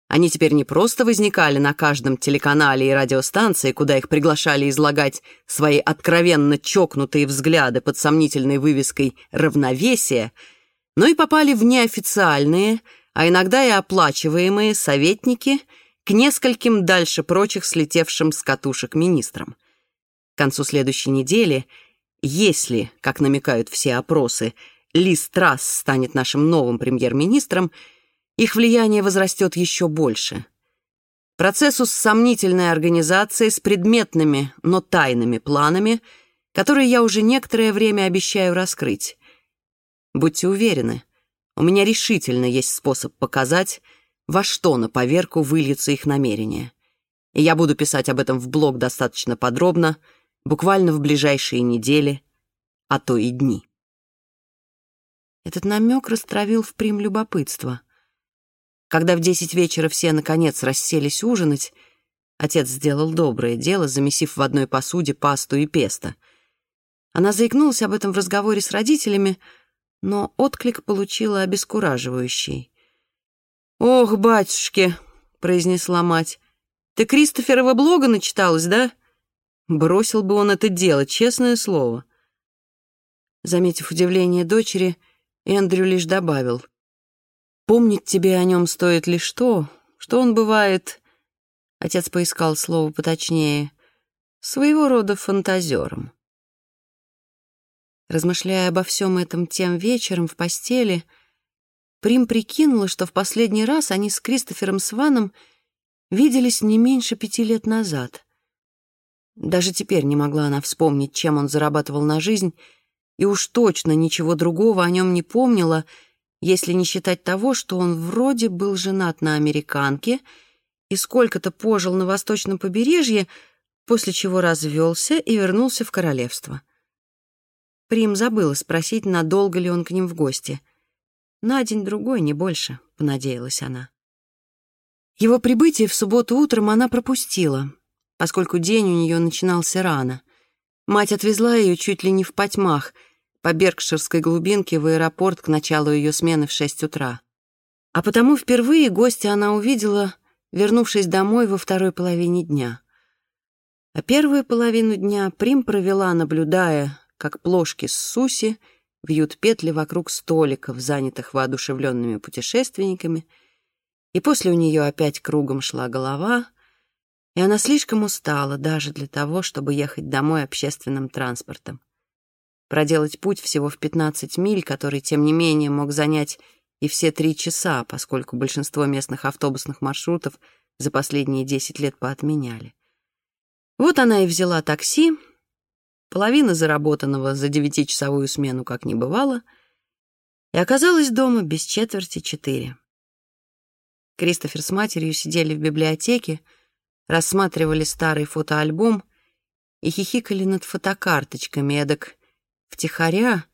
Они теперь не просто возникали на каждом телеканале и радиостанции, куда их приглашали излагать свои откровенно чокнутые взгляды под сомнительной вывеской «равновесие», но и попали в неофициальные, а иногда и оплачиваемые советники к нескольким дальше прочих слетевшим с катушек министрам. К концу следующей недели, если, как намекают все опросы, Лиз Трасс станет нашим новым премьер-министром, их влияние возрастет еще больше. Процессу с сомнительной организацией, с предметными, но тайными планами, которые я уже некоторое время обещаю раскрыть. Будьте уверены, у меня решительно есть способ показать, во что на поверку выльются их намерения. И я буду писать об этом в блог достаточно подробно, буквально в ближайшие недели, а то и дни. Этот намек растравил в прим любопытство. Когда в десять вечера все, наконец, расселись ужинать, отец сделал доброе дело, замесив в одной посуде пасту и песто. Она заикнулась об этом в разговоре с родителями, но отклик получила обескураживающий. «Ох, батюшки!» — произнесла мать. «Ты Кристоферова блога начиталась, да?» Бросил бы он это дело, честное слово. Заметив удивление дочери, Эндрю лишь добавил. «Помнить тебе о нем стоит лишь то, что он бывает...» Отец поискал слово поточнее. «Своего рода фантазером». Размышляя обо всем этом тем вечером в постели, Прим прикинула, что в последний раз они с Кристофером Сваном виделись не меньше пяти лет назад. Даже теперь не могла она вспомнить, чем он зарабатывал на жизнь, и уж точно ничего другого о нем не помнила, если не считать того, что он вроде был женат на американке и сколько-то пожил на восточном побережье, после чего развелся и вернулся в королевство. Прим забыла спросить, надолго ли он к ним в гости — на день-другой, не больше, понадеялась она. Его прибытие в субботу утром она пропустила, поскольку день у нее начинался рано. Мать отвезла ее чуть ли не в потьмах по Беркширской глубинке в аэропорт к началу ее смены в шесть утра. А потому впервые гостя она увидела, вернувшись домой во второй половине дня. А первую половину дня Прим провела, наблюдая, как плошки с суси — вьют петли вокруг столиков, занятых воодушевленными путешественниками, и после у нее опять кругом шла голова, и она слишком устала даже для того, чтобы ехать домой общественным транспортом. Проделать путь всего в 15 миль, который, тем не менее, мог занять и все три часа, поскольку большинство местных автобусных маршрутов за последние 10 лет поотменяли. Вот она и взяла такси, половина заработанного за девятичасовую смену как не бывало, и оказалась дома без четверти четыре. Кристофер с матерью сидели в библиотеке, рассматривали старый фотоальбом и хихикали над фотокарточками, эдак втихаря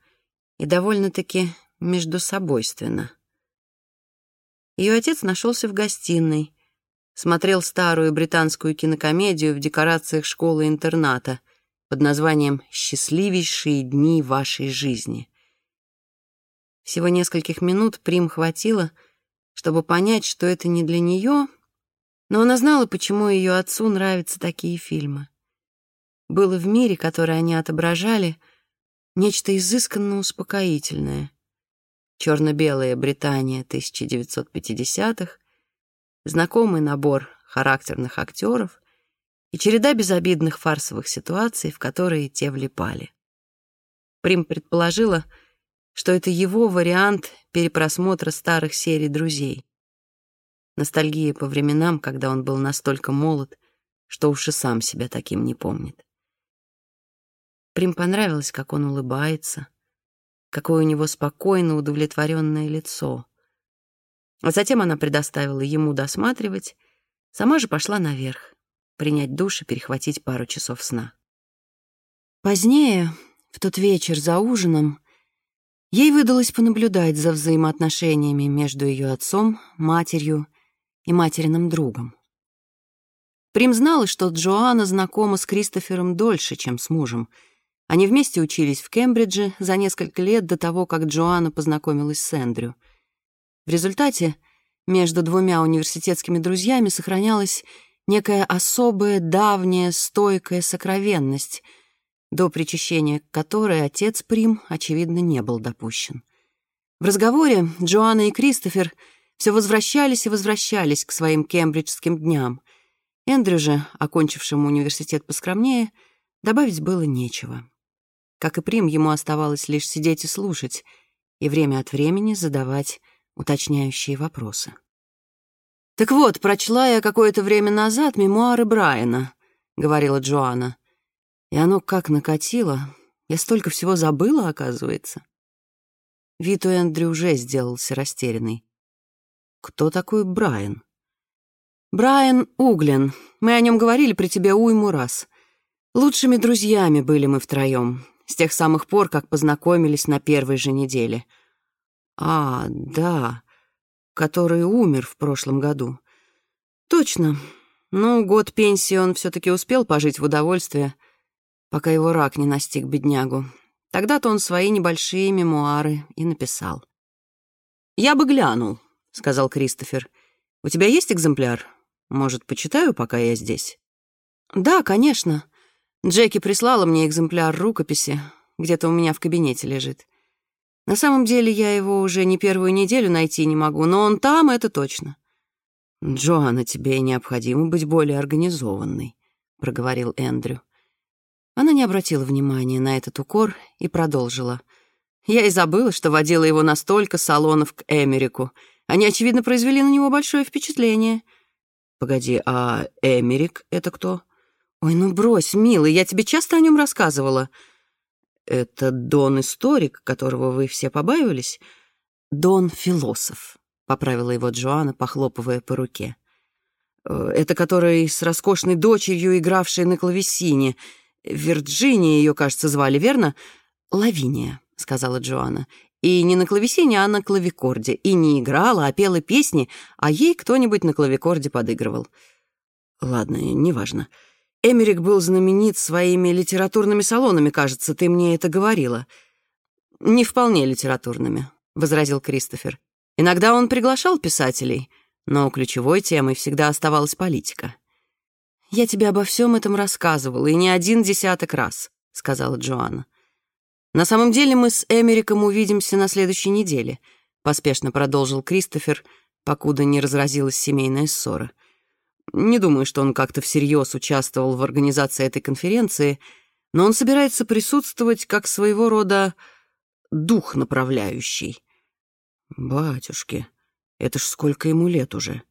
и довольно-таки между собойственно. Ее отец нашелся в гостиной, смотрел старую британскую кинокомедию в декорациях школы-интерната — под названием «Счастливейшие дни вашей жизни». Всего нескольких минут Прим хватило, чтобы понять, что это не для нее, но она знала, почему ее отцу нравятся такие фильмы. Было в мире, который они отображали, нечто изысканно успокоительное. Черно-белая Британия 1950-х, знакомый набор характерных актеров, и череда безобидных фарсовых ситуаций, в которые те влипали. Прим предположила, что это его вариант перепросмотра старых серий «Друзей». Ностальгия по временам, когда он был настолько молод, что уж и сам себя таким не помнит. Прим понравилось, как он улыбается, какое у него спокойно удовлетворенное лицо. А затем она предоставила ему досматривать, сама же пошла наверх принять душ и перехватить пару часов сна. Позднее, в тот вечер за ужином, ей выдалось понаблюдать за взаимоотношениями между ее отцом, матерью и материным другом. Прим знала, что Джоанна знакома с Кристофером дольше, чем с мужем. Они вместе учились в Кембридже за несколько лет до того, как Джоанна познакомилась с Эндрю. В результате между двумя университетскими друзьями сохранялась некая особая, давняя, стойкая сокровенность, до причащения которой отец Прим, очевидно, не был допущен. В разговоре Джоанна и Кристофер все возвращались и возвращались к своим кембриджским дням. Эндрю же, окончившему университет поскромнее, добавить было нечего. Как и Прим, ему оставалось лишь сидеть и слушать, и время от времени задавать уточняющие вопросы. «Так вот, прочла я какое-то время назад мемуары Брайана», — говорила Джоанна. «И оно как накатило. Я столько всего забыла, оказывается». Вид у Эндрю уже сделался растерянный. «Кто такой Брайан?» «Брайан Углен. Мы о нем говорили при тебе уйму раз. Лучшими друзьями были мы втроем, с тех самых пор, как познакомились на первой же неделе. А, да, который умер в прошлом году. Точно. Ну, год пенсии он все-таки успел пожить в удовольствие, пока его рак не настиг беднягу. Тогда-то он свои небольшие мемуары и написал. «Я бы глянул», — сказал Кристофер. «У тебя есть экземпляр? Может, почитаю, пока я здесь?» «Да, конечно. Джеки прислала мне экземпляр рукописи, где-то у меня в кабинете лежит. На самом деле я его уже не первую неделю найти не могу, но он там, это точно. «Джоанна, тебе необходимо быть более организованной», — проговорил Эндрю. Она не обратила внимания на этот укор и продолжила. «Я и забыла, что водила его на столько салонов к Эмерику. Они, очевидно, произвели на него большое впечатление». «Погоди, а Эмерик — это кто?» «Ой, ну брось, милый, я тебе часто о нем рассказывала». «Это Дон-историк, которого вы все побаивались?» «Дон-философ», — поправила его Джоанна, похлопывая по руке. «Э, «Это который с роскошной дочерью, игравшей на клавесине. Вирджиния ее, кажется, звали, верно?» «Лавиния», — сказала Джоанна. «И не на клавесине, а на клавикорде. И не играла, а пела песни, а ей кто-нибудь на клавикорде подыгрывал». «Ладно, неважно». Эмерик был знаменит своими литературными салонами, кажется, ты мне это говорила. Не вполне литературными, возразил Кристофер. Иногда он приглашал писателей, но ключевой темой всегда оставалась политика. Я тебе обо всем этом рассказывала, и не один десяток раз, сказала Джоанна. На самом деле мы с Эмериком увидимся на следующей неделе, поспешно продолжил Кристофер, покуда не разразилась семейная ссора. Не думаю, что он как-то всерьез участвовал в организации этой конференции, но он собирается присутствовать как своего рода дух направляющий. Батюшки, это ж сколько ему лет уже.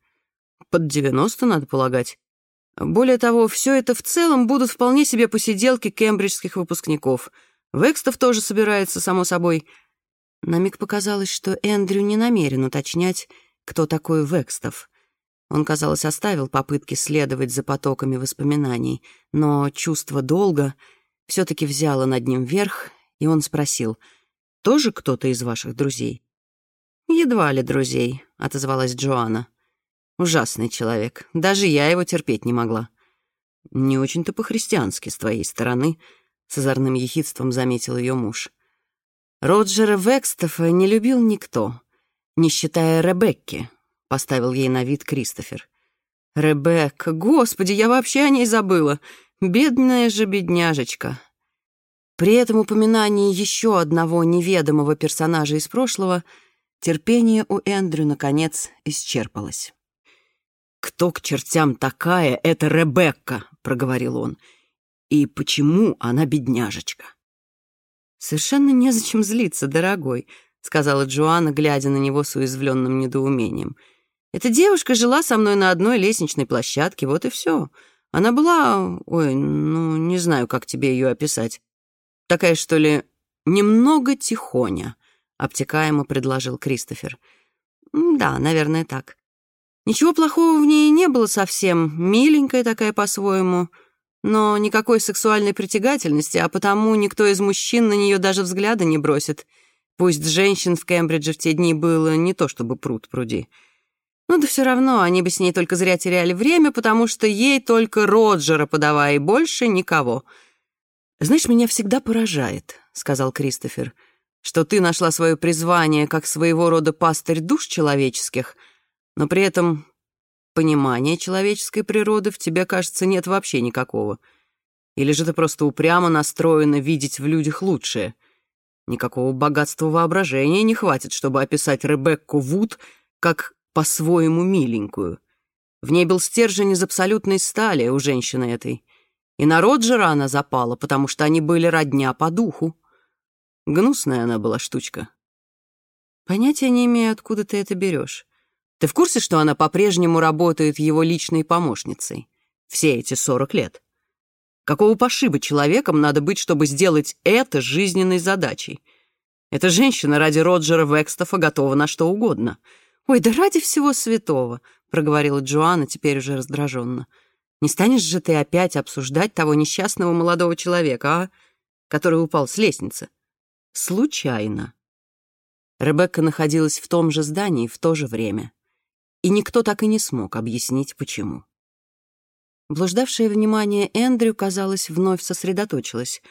Под девяносто, надо полагать. Более того, все это в целом будут вполне себе посиделки кембриджских выпускников. Векстов тоже собирается, само собой. На миг показалось, что Эндрю не намерен уточнять, кто такой Векстов — он, казалось, оставил попытки следовать за потоками воспоминаний, но чувство долга все-таки взяло над ним верх, и он спросил, «Тоже кто-то из ваших друзей?» «Едва ли друзей», — отозвалась Джоанна. «Ужасный человек. Даже я его терпеть не могла». «Не очень-то по-христиански с твоей стороны», — с озорным ехидством заметил ее муж. Роджера Векстофа не любил никто, не считая Ребекки, — поставил ей на вид Кристофер. «Ребекка, господи, я вообще о ней забыла. Бедная же бедняжечка». При этом упоминании еще одного неведомого персонажа из прошлого терпение у Эндрю, наконец, исчерпалось. «Кто к чертям такая эта Ребекка?» — проговорил он. «И почему она бедняжечка?» «Совершенно незачем злиться, дорогой», — сказала Джоанна, глядя на него с уязвленным недоумением. — эта девушка жила со мной на одной лестничной площадке, вот и все. Она была... Ой, ну, не знаю, как тебе ее описать. Такая, что ли, немного тихоня, — обтекаемо предложил Кристофер. Да, наверное, так. Ничего плохого в ней не было совсем, миленькая такая по-своему, но никакой сексуальной притягательности, а потому никто из мужчин на нее даже взгляда не бросит. Пусть женщин в Кембридже в те дни было не то чтобы пруд пруди. Ну да все равно, они бы с ней только зря теряли время, потому что ей только Роджера подавай, и больше никого. «Знаешь, меня всегда поражает», — сказал Кристофер, «что ты нашла свое призвание как своего рода пастырь душ человеческих, Но при этом понимания человеческой природы в тебе, кажется, нет вообще никакого. Или же ты просто упрямо настроена видеть в людях лучшее. Никакого богатства воображения не хватит, чтобы описать Ребекку Вуд как по-своему миленькую. В ней был стержень из абсолютной стали у женщины этой. И на Роджера она запала, потому что они были родня по духу. Гнусная она была штучка. Понятия не имею, откуда ты это берешь. Ты в курсе, что она по-прежнему работает его личной помощницей? Все эти сорок лет. Какого пошиба человеком надо быть, чтобы сделать это жизненной задачей? Эта женщина ради Роджера Векстофа готова на что угодно. «Ой, да ради всего святого!» — проговорила Джоанна, теперь уже раздраженно. «Не станешь же ты опять обсуждать того несчастного молодого человека, а? Который упал с лестницы?» «Случайно». Ребекка находилась в том же здании в то же время. И никто так и не смог объяснить, почему. Блуждавшее внимание Эндрю, казалось, вновь сосредоточилось.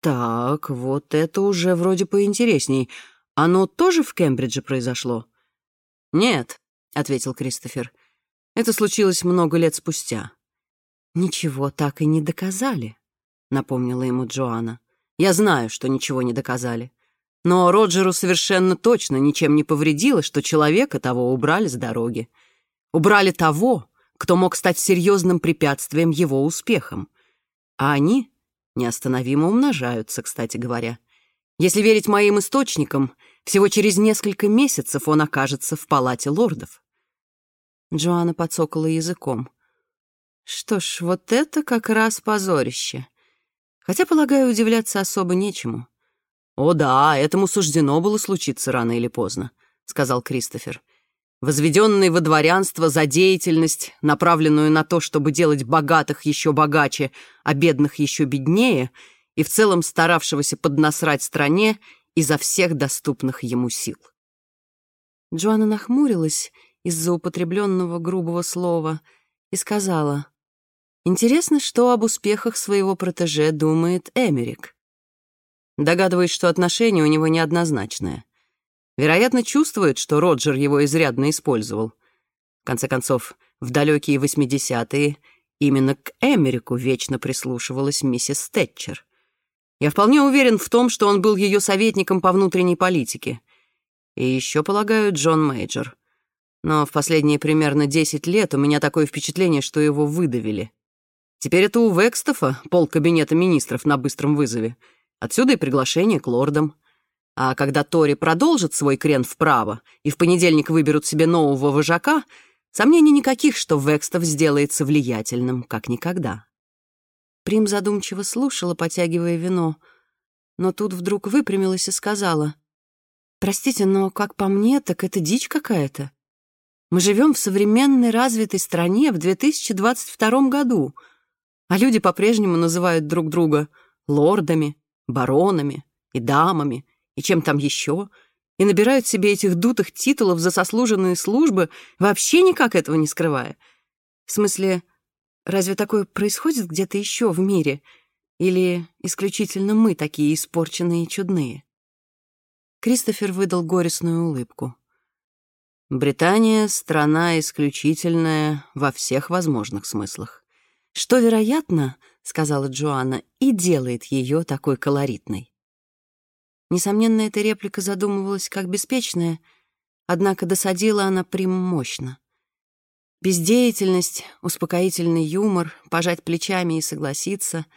«Так, вот это уже вроде поинтересней. Оно тоже в Кембридже произошло?» «Нет», — ответил Кристофер. «Это случилось много лет спустя». «Ничего так и не доказали», — напомнила ему Джоанна. «Я знаю, что ничего не доказали. Но Роджеру совершенно точно ничем не повредило, что человека того убрали с дороги. Убрали того, кто мог стать серьезным препятствием его успехам. А они неостановимо умножаются, кстати говоря. Если верить моим источникам, всего через несколько месяцев он окажется в палате лордов. Джоанна подсокала языком. Что ж, вот это как раз позорище. Хотя, полагаю, удивляться особо нечему. «О да, этому суждено было случиться рано или поздно», — сказал Кристофер. «Возведенный во дворянство за деятельность, направленную на то, чтобы делать богатых еще богаче, а бедных еще беднее, и в целом старавшегося поднасрать стране изо всех доступных ему сил». Джоанна нахмурилась из-за употребленного грубого слова и сказала, «Интересно, что об успехах своего протеже думает Эмерик. Догадываюсь, что отношение у него неоднозначное. Вероятно, чувствует, что Роджер его изрядно использовал. В конце концов, в далекие 80-е именно к Эмерику вечно прислушивалась миссис Тэтчер. Я вполне уверен в том, что он был ее советником по внутренней политике. И еще, полагаю, Джон Мейджор. Но в последние примерно 10 лет у меня такое впечатление, что его выдавили. Теперь это у Векстова пол кабинета министров на быстром вызове — Отсюда и приглашение к лордам. А когда Тори продолжит свой крен вправо и в понедельник выберут себе нового вожака, сомнений никаких, что Векстов сделается влиятельным, как никогда. Прим задумчиво слушала, потягивая вино, но тут вдруг выпрямилась и сказала, «Простите, но, как по мне, так это дичь какая-то. Мы живем в современной развитой стране в 2022 году, а люди по-прежнему называют друг друга лордами, баронами и дамами, и чем там еще, и набирают себе этих дутых титулов за сослуженные службы, вообще никак этого не скрывая. В смысле, разве такое происходит где-то еще в мире? Или исключительно мы такие испорченные и чудные? Кристофер выдал горестную улыбку. Британия — страна исключительная во всех возможных смыслах. Что, вероятно, — сказала Джоанна, — и делает ее такой колоритной. Несомненно, эта реплика задумывалась как беспечная, однако досадила она прям мощно. Бездеятельность, успокоительный юмор, пожать плечами и согласиться —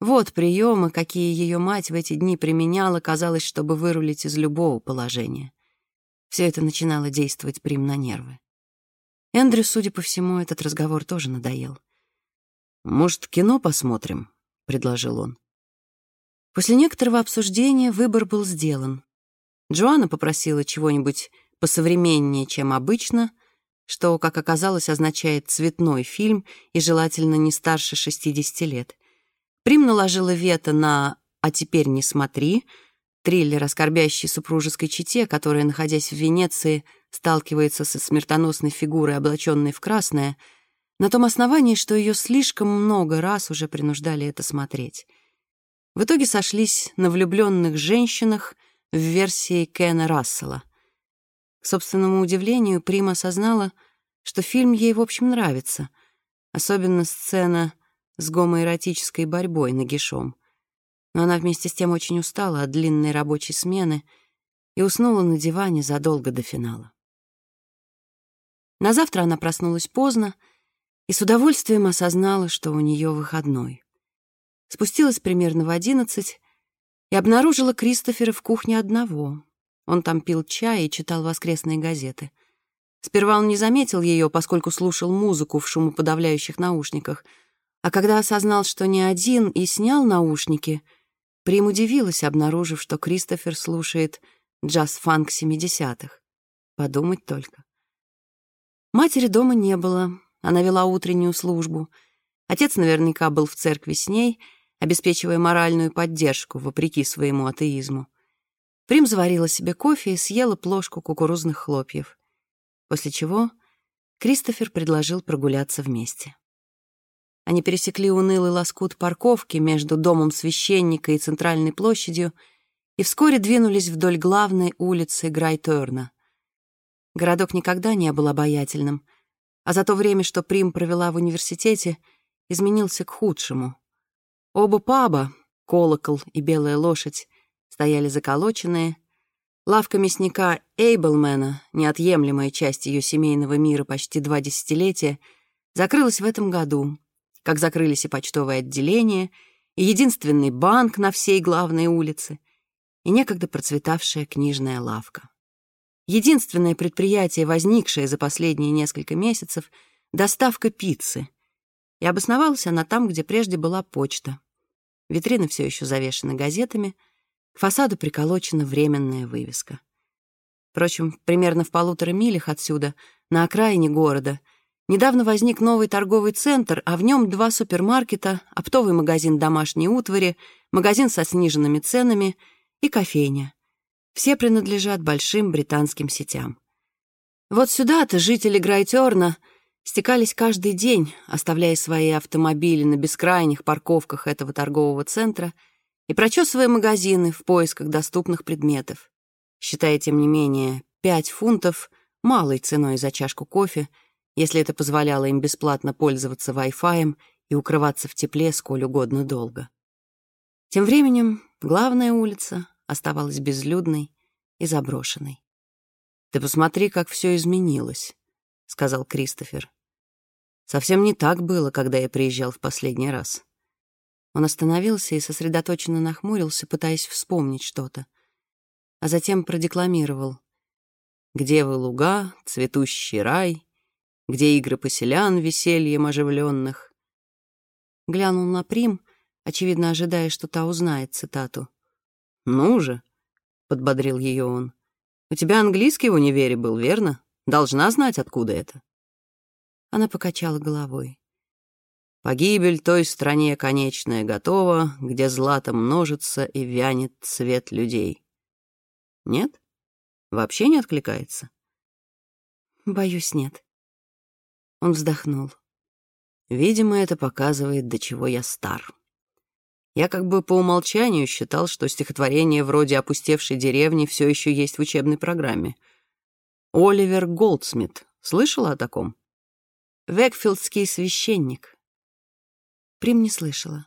вот приемы, какие ее мать в эти дни применяла, казалось, чтобы вырулить из любого положения. Все это начинало действовать прим на нервы. Эндрю, судя по всему, этот разговор тоже надоел. «Может, кино посмотрим?» — предложил он. После некоторого обсуждения выбор был сделан. Джоанна попросила чего-нибудь посовременнее, чем обычно, что, как оказалось, означает цветной фильм и желательно не старше 60 лет. Прим наложила вето на «А теперь не смотри», триллер о скорбящей супружеской чете, которая, находясь в Венеции, сталкивается со смертоносной фигурой, облаченной в красное — на том основании, что ее слишком много раз уже принуждали это смотреть. В итоге сошлись на влюбленных женщинах в версии Кена Рассела. Собственному удивлению, Прима осознала, что фильм ей, в общем, нравится, особенно сцена с гомоэротической борьбой нагишом. Но она вместе с тем очень устала от длинной рабочей смены и уснула на диване задолго до финала. На завтра она проснулась поздно и с удовольствием осознала, что у нее выходной. Спустилась примерно в одиннадцать и обнаружила Кристофера в кухне одного. Он там пил чай и читал воскресные газеты. Сперва он не заметил ее, поскольку слушал музыку в шумоподавляющих наушниках, а когда осознал, что не один, и снял наушники, Прим удивилась, обнаружив, что Кристофер слушает джаз-фанк 70-х. Подумать только. Матери дома не было, она вела утреннюю службу. Отец наверняка был в церкви с ней, обеспечивая моральную поддержку, вопреки своему атеизму. Прим заварила себе кофе и съела плошку кукурузных хлопьев. После чего Кристофер предложил прогуляться вместе. Они пересекли унылый лоскут парковки между домом священника и центральной площадью и вскоре двинулись вдоль главной улицы Грайтерна. Городок никогда не был обаятельным, а за то время, что Прим провела в университете, изменился к худшему. Оба паба, колокол и белая лошадь, стояли заколоченные. Лавка мясника Эйблмена, неотъемлемая часть ее семейного мира почти два десятилетия, закрылась в этом году, как закрылись и почтовые отделения, и единственный банк на всей главной улице, и некогда процветавшая книжная лавка. Единственное предприятие, возникшее за последние несколько месяцев — доставка пиццы. И обосновалась она там, где прежде была почта. Витрины все еще завешены газетами, к фасаду приколочена временная вывеска. Впрочем, примерно в полутора милях отсюда, на окраине города, недавно возник новый торговый центр, а в нем два супермаркета, оптовый магазин домашней утвари, магазин со сниженными ценами и кофейня — все принадлежат большим британским сетям. Вот сюда-то жители Грайтерна стекались каждый день, оставляя свои автомобили на бескрайних парковках этого торгового центра и прочесывая магазины в поисках доступных предметов, считая, тем не менее, 5 фунтов малой ценой за чашку кофе, если это позволяло им бесплатно пользоваться Wi-Fi и укрываться в тепле сколь угодно долго. Тем временем главная улица оставалась безлюдной и заброшенной. «Ты посмотри, как все изменилось», — сказал Кристофер. «Совсем не так было, когда я приезжал в последний раз». Он остановился и сосредоточенно нахмурился, пытаясь вспомнить что-то, а затем продекламировал. «Где вы луга, цветущий рай, где игры поселян весельем оживленных». Глянул на Прим, очевидно ожидая, что та узнает цитату. «Ну же», — подбодрил ее он, — «у тебя английский в универе был, верно? Должна знать, откуда это». Она покачала головой. «Погибель той стране конечная готова, где злато множится и вянет цвет людей». Нет? Вообще не откликается? Боюсь, нет. Он вздохнул. Видимо, это показывает, до чего я стар. Я как бы по умолчанию считал, что стихотворение вроде «Опустевшей деревни» все еще есть в учебной программе. Оливер Голдсмит. Слышала о таком? Векфилдский священник. Прим не слышала.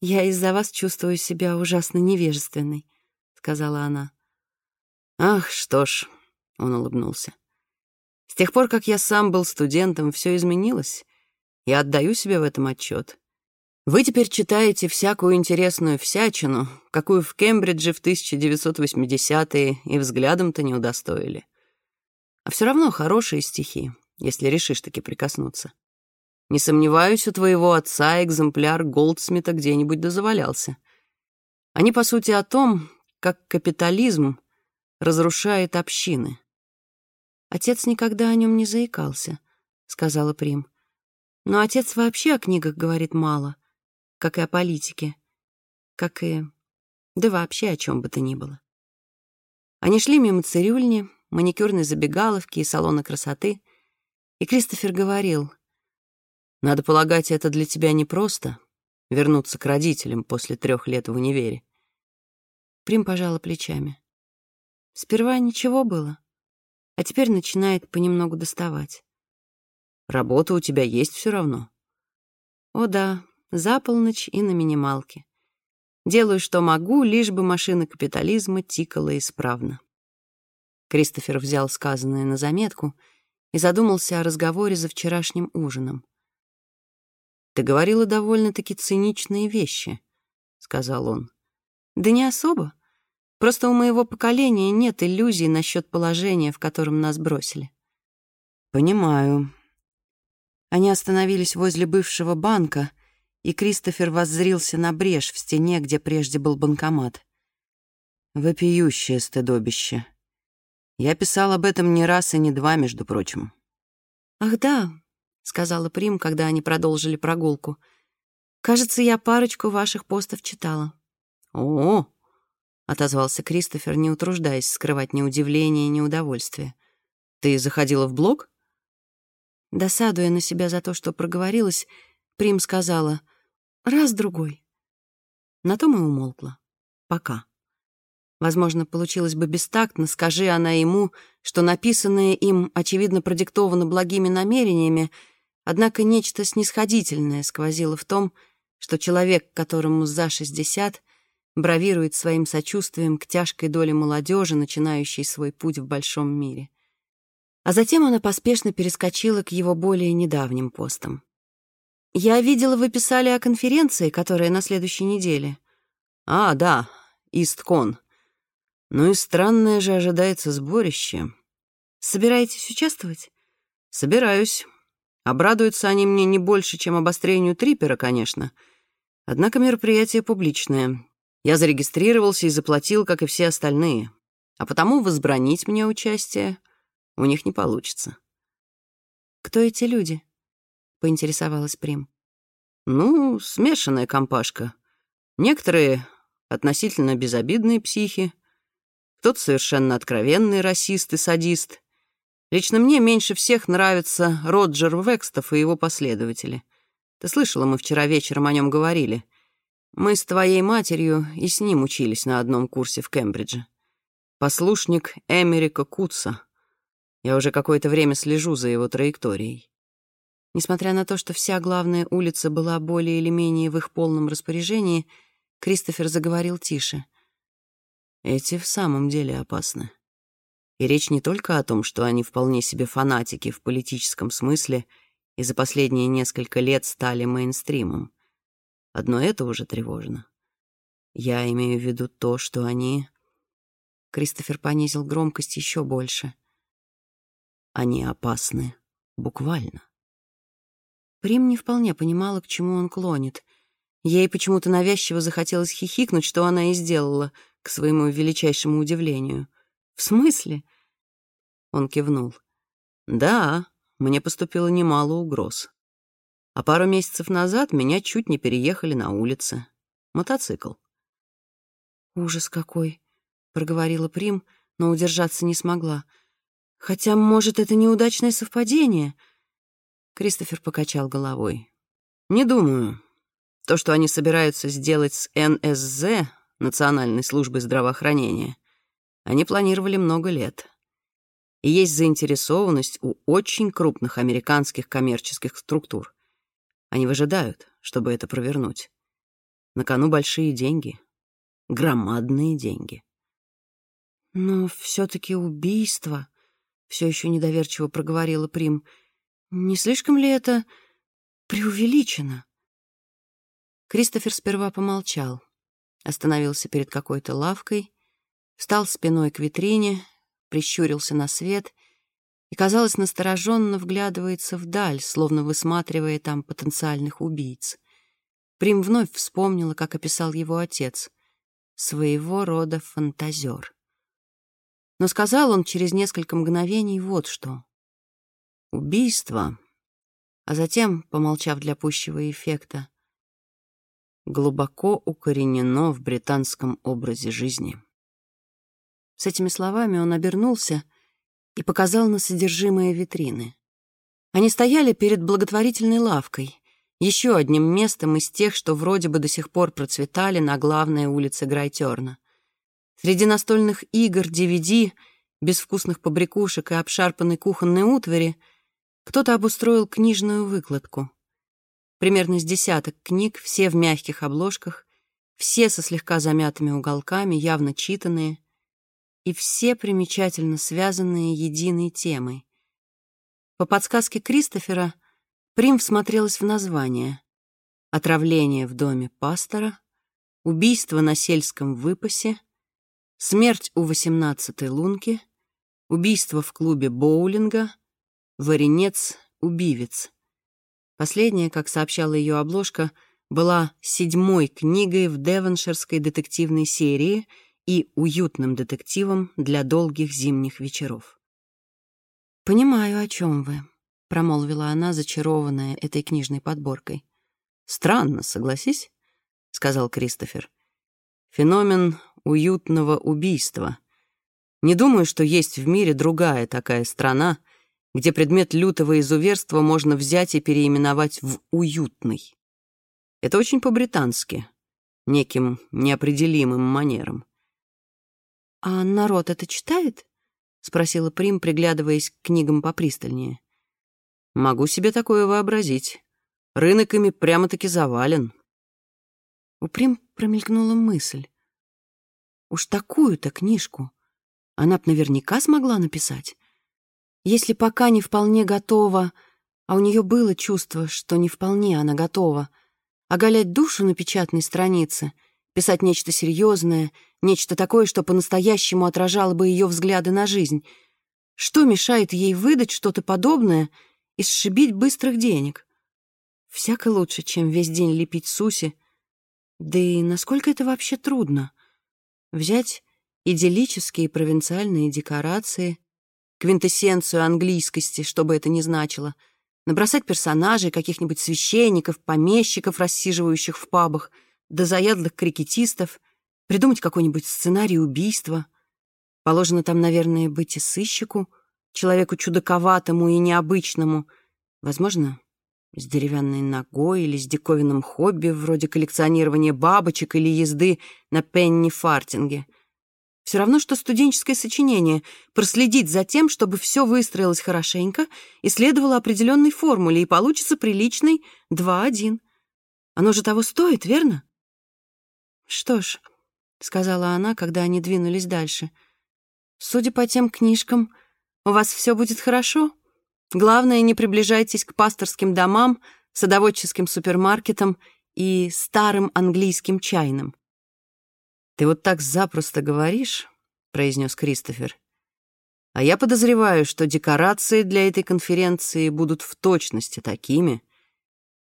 «Я из-за вас чувствую себя ужасно невежественной», — сказала она. «Ах, что ж», — он улыбнулся. «С тех пор, как я сам был студентом, все изменилось. Я отдаю себе в этом отчет. Вы теперь читаете всякую интересную всячину, какую в Кембридже в 1980-е и взглядом-то не удостоили. А все равно хорошие стихи, если решишь таки прикоснуться. Не сомневаюсь, у твоего отца экземпляр Голдсмита где-нибудь дозавалялся. Они, по сути, о том, как капитализм разрушает общины. «Отец никогда о нем не заикался», — сказала Прим. «Но отец вообще о книгах говорит мало как и о политике, как и... да вообще о чем бы то ни было. Они шли мимо цирюльни, маникюрной забегаловки и салона красоты, и Кристофер говорил, «Надо полагать, это для тебя непросто — вернуться к родителям после трех лет в универе». Прим пожала плечами. «Сперва ничего было», а теперь начинает понемногу доставать. Работа у тебя есть все равно? О да, за полночь и на минималке. Делаю, что могу, лишь бы машина капитализма тикала исправно. Кристофер взял сказанное на заметку и задумался о разговоре за вчерашним ужином. «Ты говорила довольно-таки циничные вещи», — сказал он. «Да не особо. Просто у моего поколения нет иллюзий насчет положения, в котором нас бросили». «Понимаю». Они остановились возле бывшего банка, и Кристофер воззрился на брешь в стене, где прежде был банкомат. Вопиющее стыдобище. Я писал об этом не раз и не два, между прочим. «Ах да», — сказала Прим, когда они продолжили прогулку. «Кажется, я парочку ваших постов читала». «О!», -о — отозвался Кристофер, не утруждаясь скрывать ни удивление, ни удовольствие. «Ты заходила в блог?» Досадуя на себя за то, что проговорилась, Прим сказала «раз-другой». На том и умолкла. Пока. Возможно, получилось бы бестактно, скажи она ему, что написанное им, очевидно, продиктовано благими намерениями, однако нечто снисходительное сквозило в том, что человек, которому за 60, бравирует своим сочувствием к тяжкой доле молодежи, начинающей свой путь в большом мире. А затем она поспешно перескочила к его более недавним постам. «Я видела, вы писали о конференции, которая на следующей неделе». «А, да, Исткон», ну и странное же ожидается сборище. Собираетесь участвовать? Собираюсь. Обрадуются они мне не больше, чем обострению трипера, конечно. Однако мероприятие публичное. Я зарегистрировался и заплатил, как и все остальные. А потому возбранить мне участие у них не получится. «Кто эти люди?» — поинтересовалась Прим. «Ну, смешанная компашка. Некоторые относительно безобидные психи, кто-то совершенно откровенный расист и садист. Лично мне меньше всех нравится Роджер Векстов и его последователи. Ты слышала, мы вчера вечером о нем говорили. Мы с твоей матерью и с ним учились на одном курсе в Кембридже. Послушник Эмерика Кутса. Я уже какое-то время слежу за его траекторией. Несмотря на то, что вся главная улица была более или менее в их полном распоряжении, Кристофер заговорил тише — эти в самом деле опасны. И речь не только о том, что они вполне себе фанатики в политическом смысле и за последние несколько лет стали мейнстримом. Одно это уже тревожно. Я имею в виду то, что они... Кристофер понизил громкость еще больше. Они опасны буквально. Прим не вполне понимала, к чему он клонит. Ей почему-то навязчиво захотелось хихикнуть, что она и сделала — к своему величайшему удивлению. «В смысле?» Он кивнул. «Да, мне поступило немало угроз. А пару месяцев назад меня чуть не переехали на улице. Мотоцикл». «Ужас какой!» — проговорила Прим, но удержаться не смогла. «Хотя, может, это неудачное совпадение?» Кристофер покачал головой. «Не думаю. То, что они собираются сделать с НСЗ, Национальной службы здравоохранения, они планировали много лет. И есть заинтересованность у очень крупных американских коммерческих структур. Они выжидают, чтобы это провернуть. На кону большие деньги. Громадные деньги. «Но все-таки убийство», — все еще недоверчиво проговорила Прим. «Не слишком ли это преувеличено?» Кристофер сперва помолчал остановился перед какой-то лавкой, встал спиной к витрине, прищурился на свет и, казалось, настороженно вглядывается вдаль, словно высматривая там потенциальных убийц. Прим вновь вспомнила, как описал его отец, своего рода фантазер. Но сказал он через несколько мгновений вот что. «Убийство», а затем, помолчав для пущего эффекта, глубоко укоренено в британском образе жизни. С этими словами он обернулся и показал на содержимое витрины. Они стояли перед благотворительной лавкой, еще одним местом из тех, что вроде бы до сих пор процветали на главной улице Грайтерна. Среди настольных игр, DVD безвкусных побрякушек и обшарпанной кухонной утвари, кто-то обустроил книжную выкладку. Примерно с десяток книг, все в мягких обложках, все со слегка замятыми уголками, явно читанные, и все примечательно связанные единой темой. По подсказке Кристофера Прим всмотрелась в название «Отравление в доме пастора», «Убийство на сельском выпасе», «Смерть у восемнадцатой лунки», «Убийство в клубе боулинга», «Варенец-убивец». Последняя, как сообщала ее обложка, была седьмой книгой в Девонширской детективной серии и уютным детективом для долгих зимних вечеров. «Понимаю, о чем вы», — промолвила она, зачарованная этой книжной подборкой. «Странно, согласись?» — сказал Кристофер. «Феномен уютного убийства. Не думаю, что есть в мире другая такая страна, где предмет лютого изуверства можно взять и переименовать в уютный. Это очень по-британски, неким неопределимым манером. «А народ это читает?» — спросила Прим, приглядываясь к книгам попристальнее. «Могу себе такое вообразить. Рынок ими прямо-таки завален». У Прим промелькнула мысль. Уж такую-то книжку она б наверняка смогла написать. Если пока не вполне готова, а у нее было чувство, что не вполне она готова, оголять душу на печатной странице, писать нечто серьезное, нечто такое, что по-настоящему отражало бы ее взгляды на жизнь, что мешает ей выдать что-то подобное и сшибить быстрых денег? Всяко лучше, чем весь день лепить суси. Да и насколько это вообще трудно? Взять идиллические провинциальные декорации, квинтэссенцию английскости, что бы это ни значило, набросать персонажей, каких-нибудь священников, помещиков, рассиживающих в пабах, до заядлых крикетистов, придумать какой-нибудь сценарий убийства. Положено там, наверное, быть и сыщику, человеку чудаковатому и необычному, возможно, с деревянной ногой или с диковинным хобби, вроде коллекционирования бабочек или езды на пенни-фартинге. Все равно, что студенческое сочинение — проследить за тем, чтобы все выстроилось хорошенько и следовало определенной формуле, и получится приличный 2-1. Оно же того стоит, верно? «Что ж», — сказала она, когда они двинулись дальше, — «судя по тем книжкам, у вас все будет хорошо?» Главное, не приближайтесь к пасторским домам, садоводческим супермаркетам и старым английским чайным. «Ты вот так запросто говоришь», — произнес Кристофер. «А я подозреваю, что декорации для этой конференции будут в точности такими,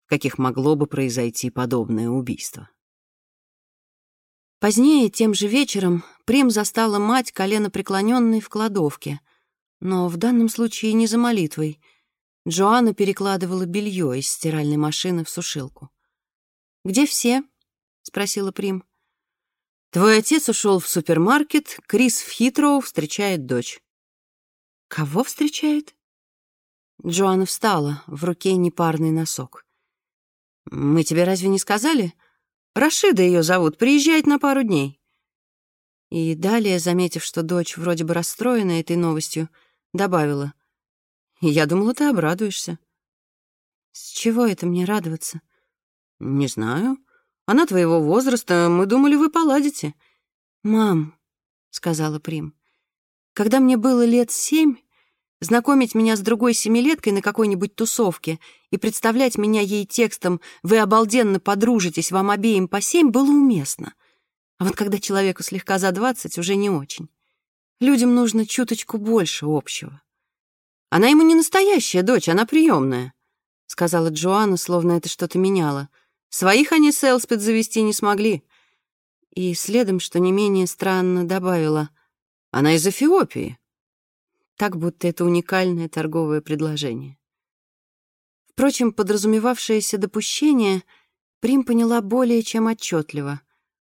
каких могло бы произойти подобное убийство». Позднее, тем же вечером, Прим застала мать коленопреклоненной в кладовке, но в данном случае не за молитвой. Джоанна перекладывала белье из стиральной машины в сушилку. «Где все?» — спросила Прим. «Твой отец ушел в супермаркет, Крис в Хитроу встречает дочь». «Кого встречает?» Джоанна встала, в руке непарный носок. «Мы тебе разве не сказали? Рашида ее зовут, приезжает на пару дней». И далее, заметив, что дочь вроде бы расстроена этой новостью, добавила. «Я думала, ты обрадуешься». «С чего это мне радоваться?» «Не знаю. Она твоего возраста, мы думали, вы поладите». «Мам», — сказала Прим, — «когда мне было лет семь, знакомить меня с другой семилеткой на какой-нибудь тусовке и представлять меня ей текстом «Вы обалденно подружитесь, вам обеим по семь» было уместно. А вот когда человеку слегка за двадцать, уже не очень. Людям нужно чуточку больше общего. Она ему не настоящая дочь, она приемная, сказала Джоанна, словно это что-то меняло. Своих они с Элспет завести не смогли. И следом, что не менее странно, добавила. Она из Эфиопии. Так, будто это уникальное торговое предложение. Впрочем, подразумевавшееся допущение Прим поняла более чем отчетливо.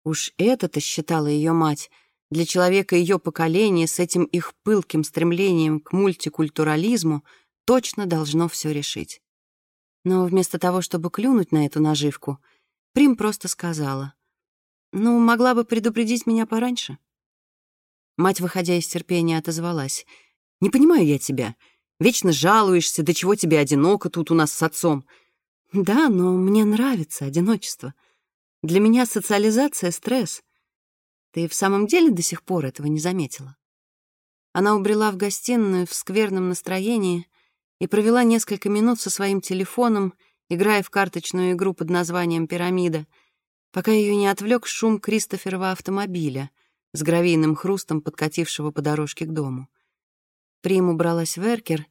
Уж это-то считала ее мать — для человека ее поколения с этим их пылким стремлением к мультикультурализму точно должно все решить. Но вместо того, чтобы клюнуть на эту наживку, Прим просто сказала, «Ну, могла бы предупредить меня пораньше». Мать, выходя из терпения, отозвалась. «Не понимаю я тебя. Вечно жалуешься, до чего тебе одиноко тут у нас с отцом». «Да, но мне нравится одиночество. Для меня социализация — стресс. Ты в самом деле до сих пор этого не заметила?» Она убрела в гостиную в скверном настроении и провела несколько минут со своим телефоном, играя в карточную игру под названием «Пирамида», пока ее не отвлек шум Кристоферова автомобиля с гравийным хрустом подкатившего по дорожке к дому. Прим убралась в эркер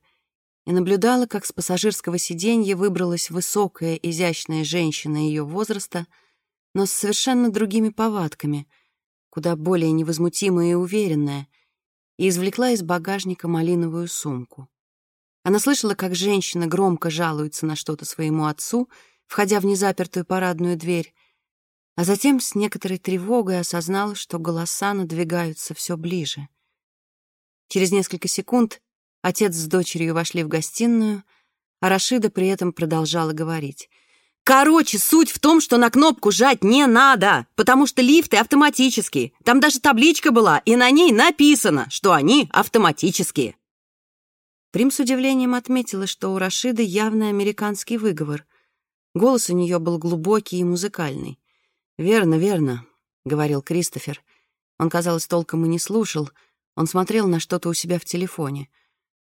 и наблюдала, как с пассажирского сиденья выбралась высокая, изящная женщина ее возраста, но с совершенно другими повадками, куда более невозмутимая и уверенная, и извлекла из багажника малиновую сумку. Она слышала, как женщина громко жалуется на что-то своему отцу, входя в незапертую парадную дверь, а затем с некоторой тревогой осознала, что голоса надвигаются все ближе. Через несколько секунд отец с дочерью вошли в гостиную, а Рашида при этом продолжала говорить. «Короче, суть в том, что на кнопку жать не надо, потому что лифты автоматические. Там даже табличка была, и на ней написано, что они автоматические». Прим с удивлением отметила, что у Рашиды явный американский выговор. Голос у нее был глубокий и музыкальный. «Верно, верно», — говорил Кристофер. Он, казалось, толком и не слушал. Он смотрел на что-то у себя в телефоне.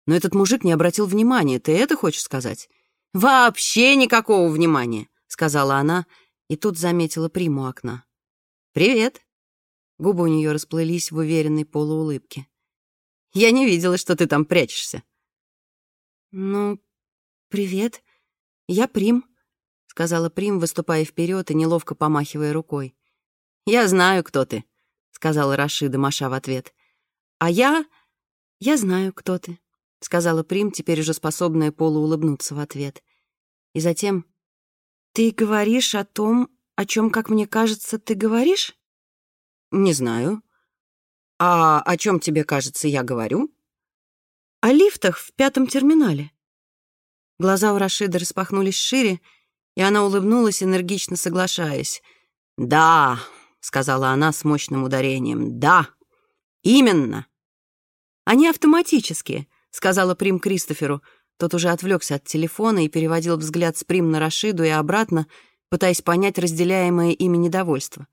Но этот мужик не обратил внимания. Ты это хочешь сказать? «Вообще никакого внимания», — сказала она, и тут заметила приму окна. «Привет». Губы у нее расплылись в уверенной полуулыбке. «Я не видела, что ты там прячешься». «Ну, привет. Я Прим», — сказала Прим, выступая вперед и неловко помахивая рукой. «Я знаю, кто ты», — сказала Рашида, маша в ответ. «А я... я знаю, кто ты», — сказала Прим, теперь уже способная полуулыбнуться в ответ. И затем... «Ты говоришь о том, о чем, как мне кажется, ты говоришь?» «Не знаю. А о чем тебе кажется, я говорю?» «О лифтах в пятом терминале». Глаза у Рашида распахнулись шире, и она улыбнулась, энергично соглашаясь. «Да», — сказала она с мощным ударением, — «да, именно». «Они автоматические», — сказала Прим Кристоферу. Тот уже отвлекся от телефона и переводил взгляд с Прим на Рашиду и обратно, пытаясь понять разделяемое ими недовольство.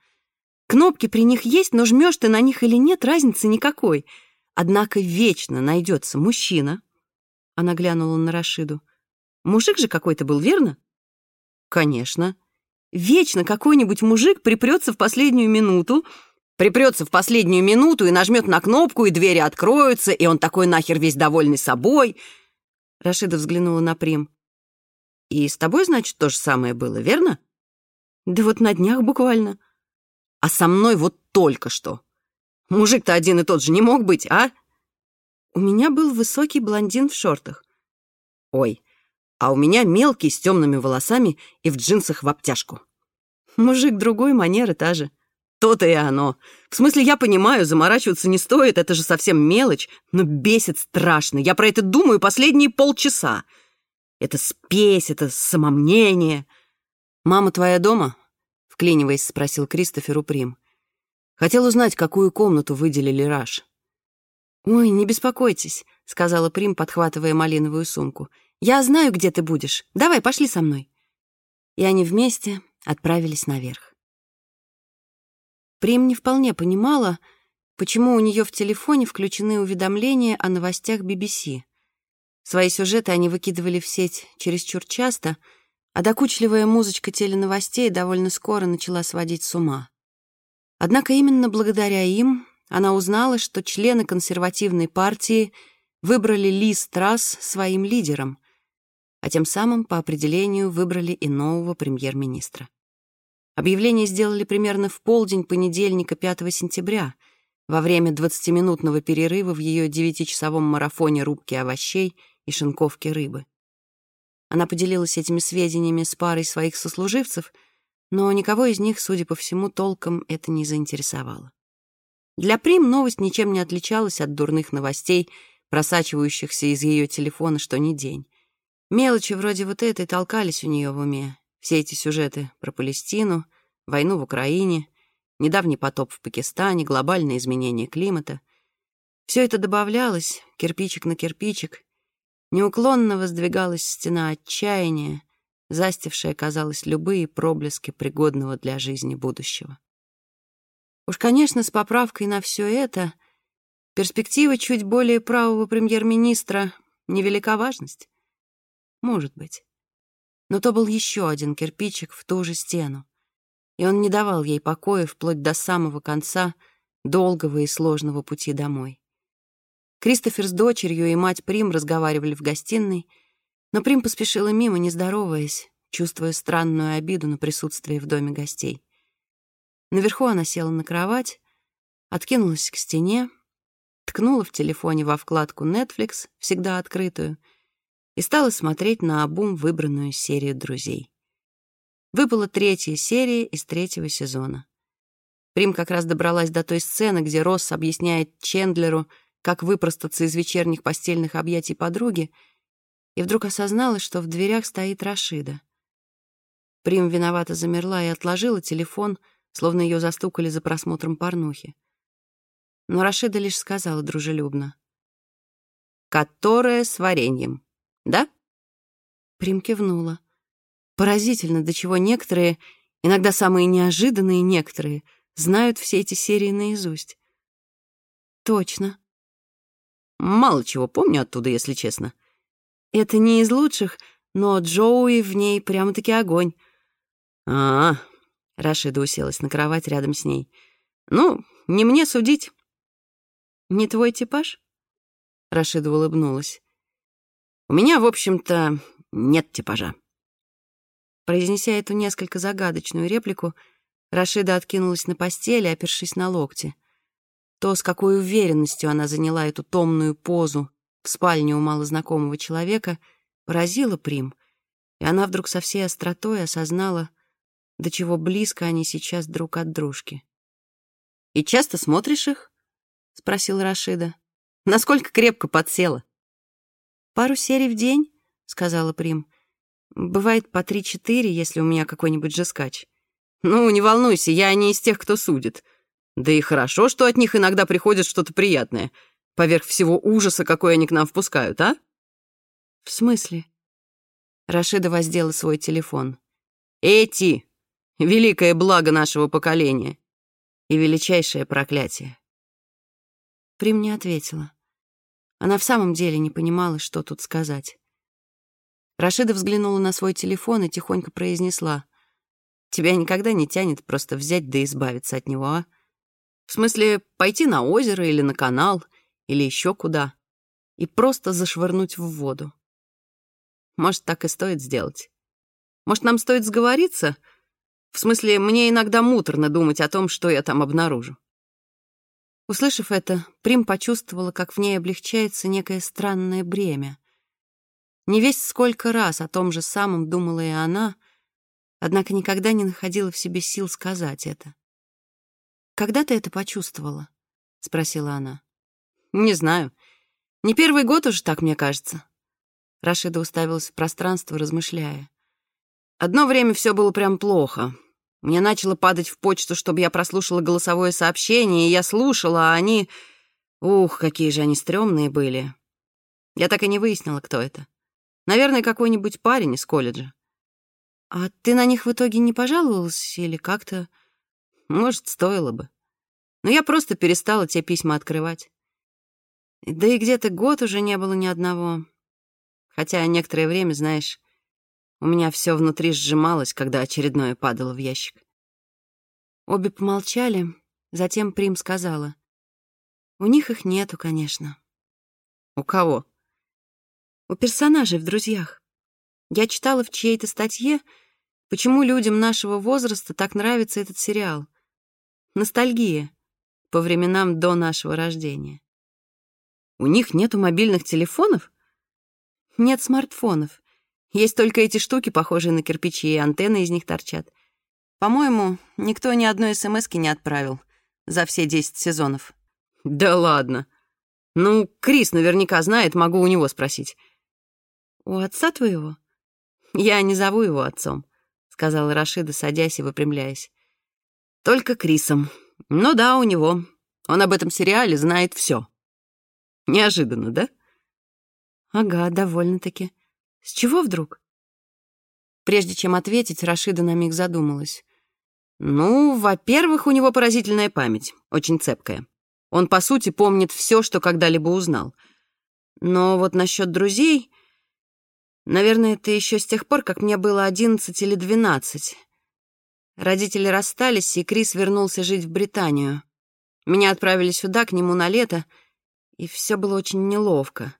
«Кнопки при них есть, но жмешь ты на них или нет, разницы никакой. Однако вечно найдется мужчина». Она глянула на Рашиду. «Мужик же какой-то был, верно?» Конечно. Вечно какой-нибудь мужик припрется в последнюю минуту, припрется в последнюю минуту и нажмет на кнопку, и двери откроются, и он такой нахер весь довольный собой. Рашида взглянула на Прим. И с тобой, значит, то же самое было, верно? Да вот на днях буквально. А со мной вот только что. Мужик-то один и тот же не мог быть, а? У меня был высокий блондин в шортах. Ой, а у меня мелкий с темными волосами и в джинсах в обтяжку. Мужик другой, манеры та же. То-то и оно. В смысле, я понимаю, заморачиваться не стоит, это же совсем мелочь, но бесит страшно. Я про это думаю последние полчаса. Это спесь, это самомнение. «Мама твоя дома?» — вклиниваясь, спросил Кристофер Уприм. Хотел узнать, какую комнату выделили Раш. «Ой, не беспокойтесь», — сказала Прим, подхватывая малиновую сумку. Я знаю, где ты будешь. Давай, пошли со мной». И они вместе отправились наверх. Прим не вполне понимала, почему у нее в телефоне включены уведомления о новостях BBC. Свои сюжеты они выкидывали в сеть чересчур часто, а докучливая музычка теленовостей довольно скоро начала сводить с ума. Однако именно благодаря им она узнала, что члены консервативной партии выбрали Ли Страс своим лидером, а тем самым по определению выбрали и нового премьер-министра. Объявление сделали примерно в полдень понедельника 5 сентября, во время 20-минутного перерыва в ее девятичасовом марафоне рубки овощей и шинковки рыбы. Она поделилась этими сведениями с парой своих сослуживцев, но никого из них, судя по всему, толком это не заинтересовало. Для Прим новость ничем не отличалась от дурных новостей, просачивающихся из ее телефона что ни день. Мелочи вроде вот этой толкались у нее в уме. Все эти сюжеты про Палестину, войну в Украине, недавний потоп в Пакистане, глобальное изменение климата. Все это добавлялось, кирпичик на кирпичик. Неуклонно воздвигалась стена отчаяния, застившая, казалось, любые проблески пригодного для жизни будущего. Уж, конечно, с поправкой на все это перспектива чуть более правого премьер-министра — невелика важность. Может быть. Но то был еще один кирпичик в ту же стену, и он не давал ей покоя вплоть до самого конца долгого и сложного пути домой. Кристофер с дочерью и мать Прим разговаривали в гостиной, но Прим поспешила мимо, не здороваясь, чувствуя странную обиду на присутствие в доме гостей. Наверху она села на кровать, откинулась к стене, ткнула в телефоне во вкладку Netflix, всегда открытую, и стала смотреть на обум выбранную серию «Друзей». Выпала третья серия из третьего сезона. Прим как раз добралась до той сцены, где Росс объясняет Чендлеру, как выпростаться из вечерних постельных объятий подруги, и вдруг осознала, что в дверях стоит Рашида. Прим виновато замерла и отложила телефон, словно ее застукали за просмотром порнухи. Но Рашида лишь сказала дружелюбно. «Которая с вареньем, да?» Прим кивнула. Поразительно, до чего некоторые, иногда самые неожиданные некоторые, знают все эти серии наизусть. «Точно», Мало чего помню оттуда, если честно. Это не из лучших, но Джоуи в ней прямо-таки огонь. А, -а, а Рашида уселась на кровать рядом с ней. Ну, не мне судить. Не твой типаж? Рашида улыбнулась. У меня, в общем-то, нет типажа. Произнеся эту несколько загадочную реплику, Рашида откинулась на постели, опершись на локти. То, с какой уверенностью она заняла эту томную позу в спальне у малознакомого человека, поразило Прим, и она вдруг со всей остротой осознала, до чего близко они сейчас друг от дружки. «И часто смотришь их?» — спросил Рашида. «Насколько крепко подсела?» «Пару серий в день», — сказала Прим. «Бывает по три-четыре, если у меня какой-нибудь жескач». «Ну, не волнуйся, я не из тех, кто судит. Да и хорошо, что от них иногда приходит что-то приятное, поверх всего ужаса, какой они к нам впускают, а? В смысле? Рашида воздела свой телефон. Эти — великое благо нашего поколения и величайшее проклятие. Прим не ответила. Она в самом деле не понимала, что тут сказать. Рашида взглянула на свой телефон и тихонько произнесла. «Тебя никогда не тянет просто взять да избавиться от него, а?» В смысле, пойти на озеро или на канал, или еще куда, и просто зашвырнуть в воду. Может, так и стоит сделать. Может, нам стоит сговориться? В смысле, мне иногда муторно думать о том, что я там обнаружу. Услышав это, Прим почувствовала, как в ней облегчается некое странное бремя. Не весь сколько раз о том же самом думала и она, однако никогда не находила в себе сил сказать это. «Когда ты это почувствовала?» — спросила она. «Не знаю. Не первый год уже так, мне кажется». Рашида уставилась в пространство, размышляя. «Одно время все было прям плохо. Мне начало падать в почту, чтобы я прослушала голосовое сообщение, и я слушала, а они... Ух, какие же они стрёмные были. Я так и не выяснила, кто это. Наверное, какой-нибудь парень из колледжа. А ты на них в итоге не пожаловалась или как-то... Может, стоило бы. Но я просто перестала те письма открывать. Да и где-то год уже не было ни одного. Хотя некоторое время, знаешь, у меня все внутри сжималось, когда очередное падало в ящик. Обе помолчали, затем Прим сказала. У них их нету, конечно. У кого? У персонажей в «Друзьях». Я читала в чьей-то статье, почему людям нашего возраста так нравится этот сериал. Ностальгия по временам до нашего рождения. У них нету мобильных телефонов? Нет смартфонов. Есть только эти штуки, похожие на кирпичи, и антенны из них торчат. По-моему, никто ни одной смс не отправил за все 10 сезонов. Да ладно. Ну, Крис наверняка знает, могу у него спросить. У отца твоего? Я не зову его отцом, сказала Рашида, садясь и выпрямляясь. Только Крисом. Ну да, у него. Он об этом сериале знает все. Неожиданно, да? Ага, довольно-таки. С чего вдруг? Прежде чем ответить, Рашида на миг задумалась. Ну, во-первых, у него поразительная память, очень цепкая. Он, по сути, помнит все, что когда-либо узнал. Но вот насчет друзей... Наверное, это еще с тех пор, как мне было одиннадцать или двенадцать. Родители расстались, и Крис вернулся жить в Британию. Меня отправили сюда, к нему на лето, и все было очень неловко.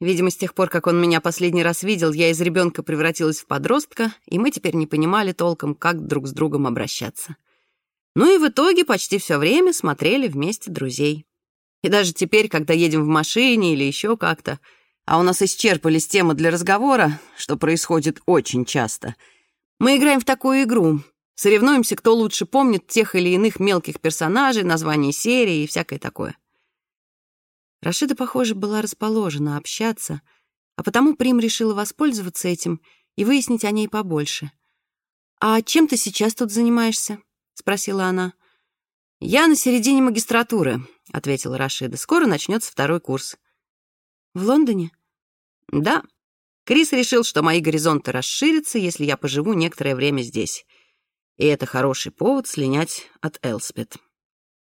Видимо, с тех пор, как он меня последний раз видел, я из ребенка превратилась в подростка, и мы теперь не понимали толком, как друг с другом обращаться. Ну и в итоге почти все время смотрели вместе друзей. И даже теперь, когда едем в машине или еще как-то, а у нас исчерпались темы для разговора, что происходит очень часто, мы играем в такую игру. Соревнуемся, кто лучше помнит тех или иных мелких персонажей, названия серии и всякое такое. Рашида, похоже, была расположена общаться, а потому Прим решила воспользоваться этим и выяснить о ней побольше. «А чем ты сейчас тут занимаешься?» — спросила она. «Я на середине магистратуры», — ответила Рашида. «Скоро начнется второй курс». «В Лондоне?» «Да. Крис решил, что мои горизонты расширятся, если я поживу некоторое время здесь. И это хороший повод слинять от Элспет.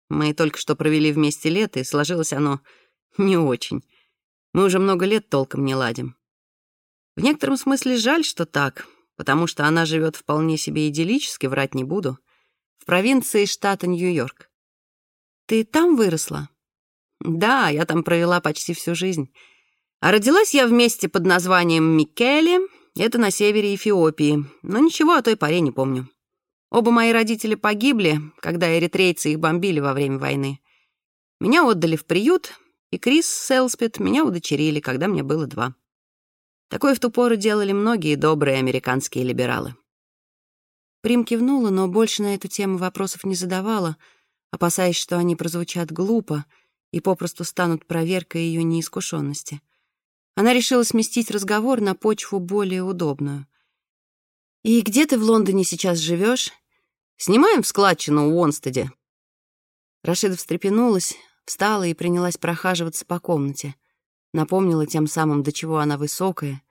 Мы только что провели вместе лето, и сложилось оно не очень. Мы уже много лет толком не ладим. В некотором смысле жаль, что так, потому что она живет вполне себе идиллически, врать не буду, в провинции штата Нью-Йорк. Ты там выросла? Да, я там провела почти всю жизнь. А родилась я в месте под названием Микеле, это на севере Эфиопии, но ничего о той поре не помню. Оба мои родители погибли, когда эритрейцы их бомбили во время войны. Меня отдали в приют, и Крис с Элспет меня удочерили, когда мне было два. Такое в ту пору делали многие добрые американские либералы. Прим кивнула, но больше на эту тему вопросов не задавала, опасаясь, что они прозвучат глупо и попросту станут проверкой ее неискушенности. Она решила сместить разговор на почву более удобную. «И где ты в Лондоне сейчас живешь? Снимаем в складчину у Уонстеде». Рашида встрепенулась, встала и принялась прохаживаться по комнате. Напомнила тем самым, до чего она высокая,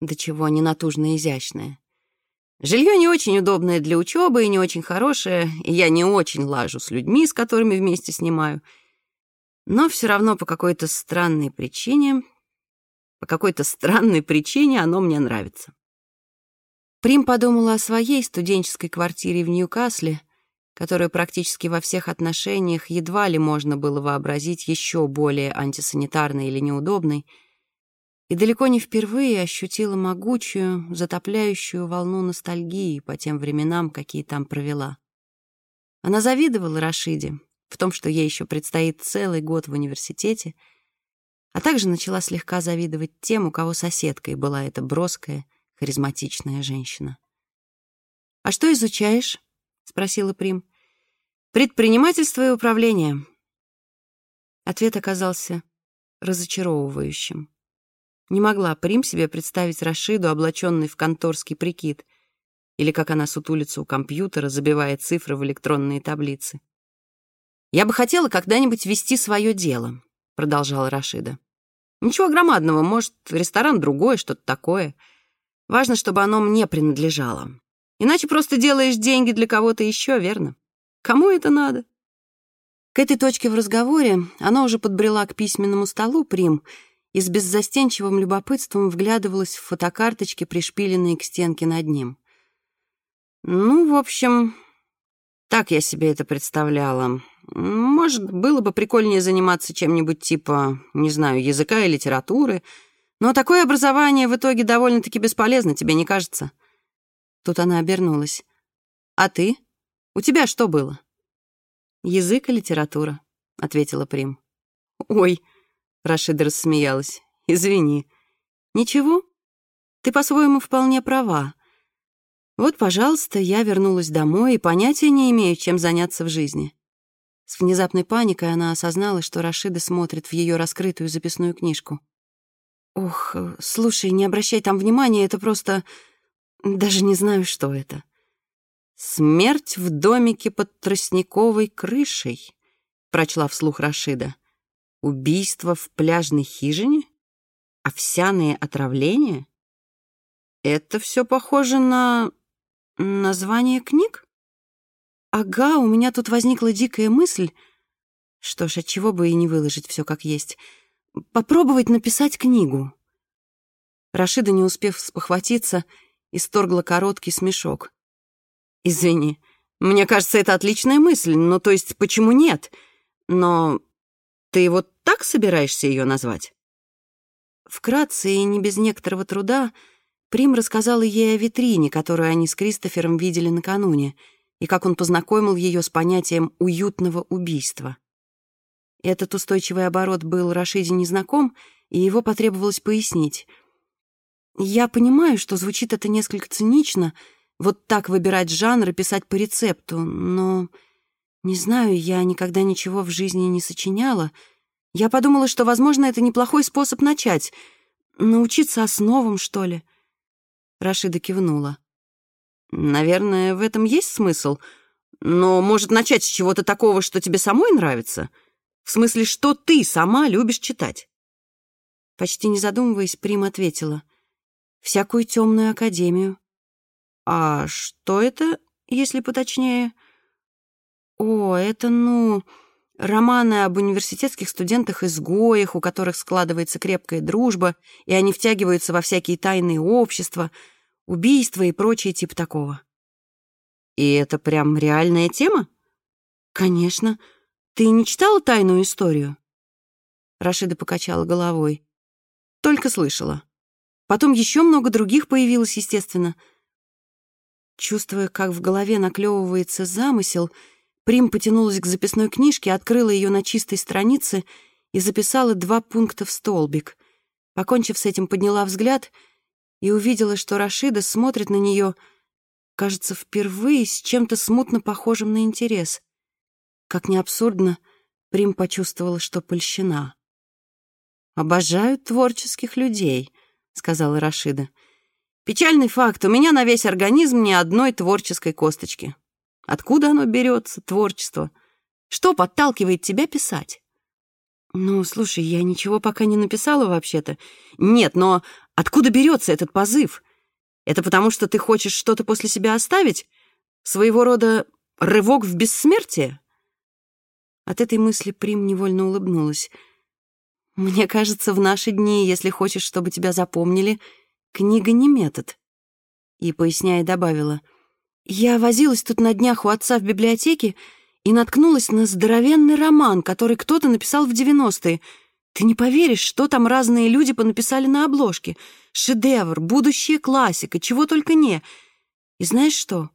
до чего ненатужно изящная. Жилье не очень удобное для учебы и не очень хорошее, и я не очень лажу с людьми, с которыми вместе снимаю. Но все равно по какой-то странной причине, по какой-то странной причине оно мне нравится. Прим подумала о своей студенческой квартире в Ньюкасле, которую практически во всех отношениях едва ли можно было вообразить еще более антисанитарной или неудобной, и далеко не впервые ощутила могучую, затопляющую волну ностальгии по тем временам, какие там провела. Она завидовала Рашиде в том, что ей еще предстоит целый год в университете, а также начала слегка завидовать тем, у кого соседкой была эта броская, харизматичная женщина. «А что изучаешь?» — спросила Прим. Предпринимательство и управление. Ответ оказался разочаровывающим. Не могла Прим себе представить Рашиду, облаченной в конторский прикид, или как она сутулится у компьютера, забивая цифры в электронные таблицы. «Я бы хотела когда-нибудь вести свое дело», — продолжала Рашида. «Ничего громадного, может, ресторан другой, что-то такое. Важно, чтобы оно мне принадлежало. Иначе просто делаешь деньги для кого-то еще, верно?» Кому это надо? К этой точке в разговоре она уже подбрела к письменному столу Прим и с беззастенчивым любопытством вглядывалась в фотокарточки, пришпиленные к стенке над ним. «Ну, в общем, так я себе это представляла. Может, было бы прикольнее заниматься чем-нибудь типа, не знаю, языка и литературы, но такое образование в итоге довольно-таки бесполезно, тебе не кажется?» Тут она обернулась. «А ты?» У тебя что было?» «Язык и литература», — ответила Прим. «Ой», — Рашида рассмеялась, — «извини». «Ничего, ты по-своему вполне права. Вот, пожалуйста, я вернулась домой и понятия не имею, чем заняться в жизни». С внезапной паникой она осознала, что Рашида смотрит в ее раскрытую записную книжку. «Ох, слушай, не обращай там внимания, это просто... Даже не знаю, что это». «Смерть в домике под тростниковой крышей», — прочла вслух Рашида. Убийство в пляжной хижине? Овсяные отравления? Это все похоже на название книг? Ага, у меня тут возникла дикая мысль. Что ж, отчего бы и не выложить все как есть. Попробовать написать книгу. Рашида, не успев спохватиться, исторгла короткий смешок. «Извини, мне кажется, это отличная мысль, ну то есть почему нет? Но ты вот так собираешься ее назвать?» Вкратце и не без некоторого труда Прим рассказала ей о витрине, которую они с Кристофером видели накануне, и как он познакомил ее с понятием «уютного убийства». Этот устойчивый оборот был Рашиде незнаком, и его потребовалось пояснить. «Я понимаю, что звучит это несколько цинично, вот так выбирать жанр и писать по рецепту, но, не знаю, я никогда ничего в жизни не сочиняла. Я подумала, что, возможно, это неплохой способ начать, научиться основам, что ли». Рашида кивнула. «Наверное, в этом есть смысл. Но, может, начать с чего-то такого, что тебе самой нравится? В смысле, что ты сама любишь читать?» Почти не задумываясь, Прим ответила. «Всякую темную академию». «А что это, если поточнее?» «О, это, ну, романы об университетских студентах-изгоях, у которых складывается крепкая дружба, и они втягиваются во всякие тайные общества, убийства и прочее типа такого. И это прям реальная тема? Конечно. Ты не читала тайную историю? Рашида покачала головой. Только слышала. Потом еще много других появилось, естественно. Чувствуя, как в голове наклевывается замысел, Прим потянулась к записной книжке, открыла ее на чистой странице и записала два пункта в столбик. Покончив с этим, подняла взгляд и увидела, что Рашида смотрит на нее, кажется, впервые с чем-то смутно похожим на интерес. Как ни абсурдно, Прим почувствовала, что польщена. «Обожаю творческих людей», — сказала Рашида. «Печальный факт, у меня на весь организм ни одной творческой косточки. Откуда оно берется, творчество? Что подталкивает тебя писать? Ну, слушай, я ничего пока не написала вообще-то. Нет, но откуда берется этот позыв? Это потому, что ты хочешь что-то после себя оставить? Своего рода рывок в бессмертие? От этой мысли Прим невольно улыбнулась. Мне кажется, в наши дни, если хочешь, чтобы тебя запомнили, книга не метод. И, поясняя, добавила — я возилась тут на днях у отца в библиотеке и наткнулась на здоровенный роман, который кто-то написал в 90-е. Ты не поверишь, что там разные люди понаписали на обложке. Шедевр, будущая классика, чего только не. И знаешь что?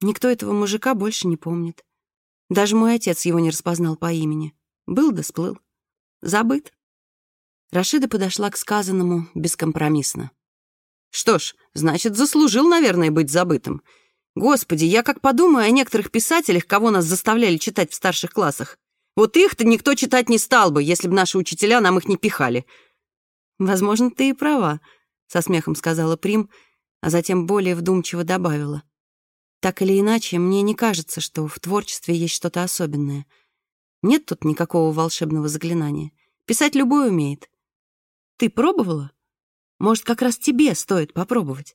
Никто этого мужика больше не помнит. Даже мой отец его не распознал по имени. Был да сплыл. Забыт. Рашида подошла к сказанному бескомпромиссно. Что ж, значит, заслужил, наверное, быть забытым. Господи, я как подумаю о некоторых писателях, кого нас заставляли читать в старших классах. Вот их-то никто читать не стал бы, если бы наши учителя нам их не пихали. Возможно, ты и права, со смехом сказала Прим, а затем более вдумчиво добавила. Так или иначе, мне не кажется, что в творчестве есть что-то особенное. Нет тут никакого волшебного заклинания. Писать любой умеет. Ты пробовала? Может, как раз тебе стоит попробовать.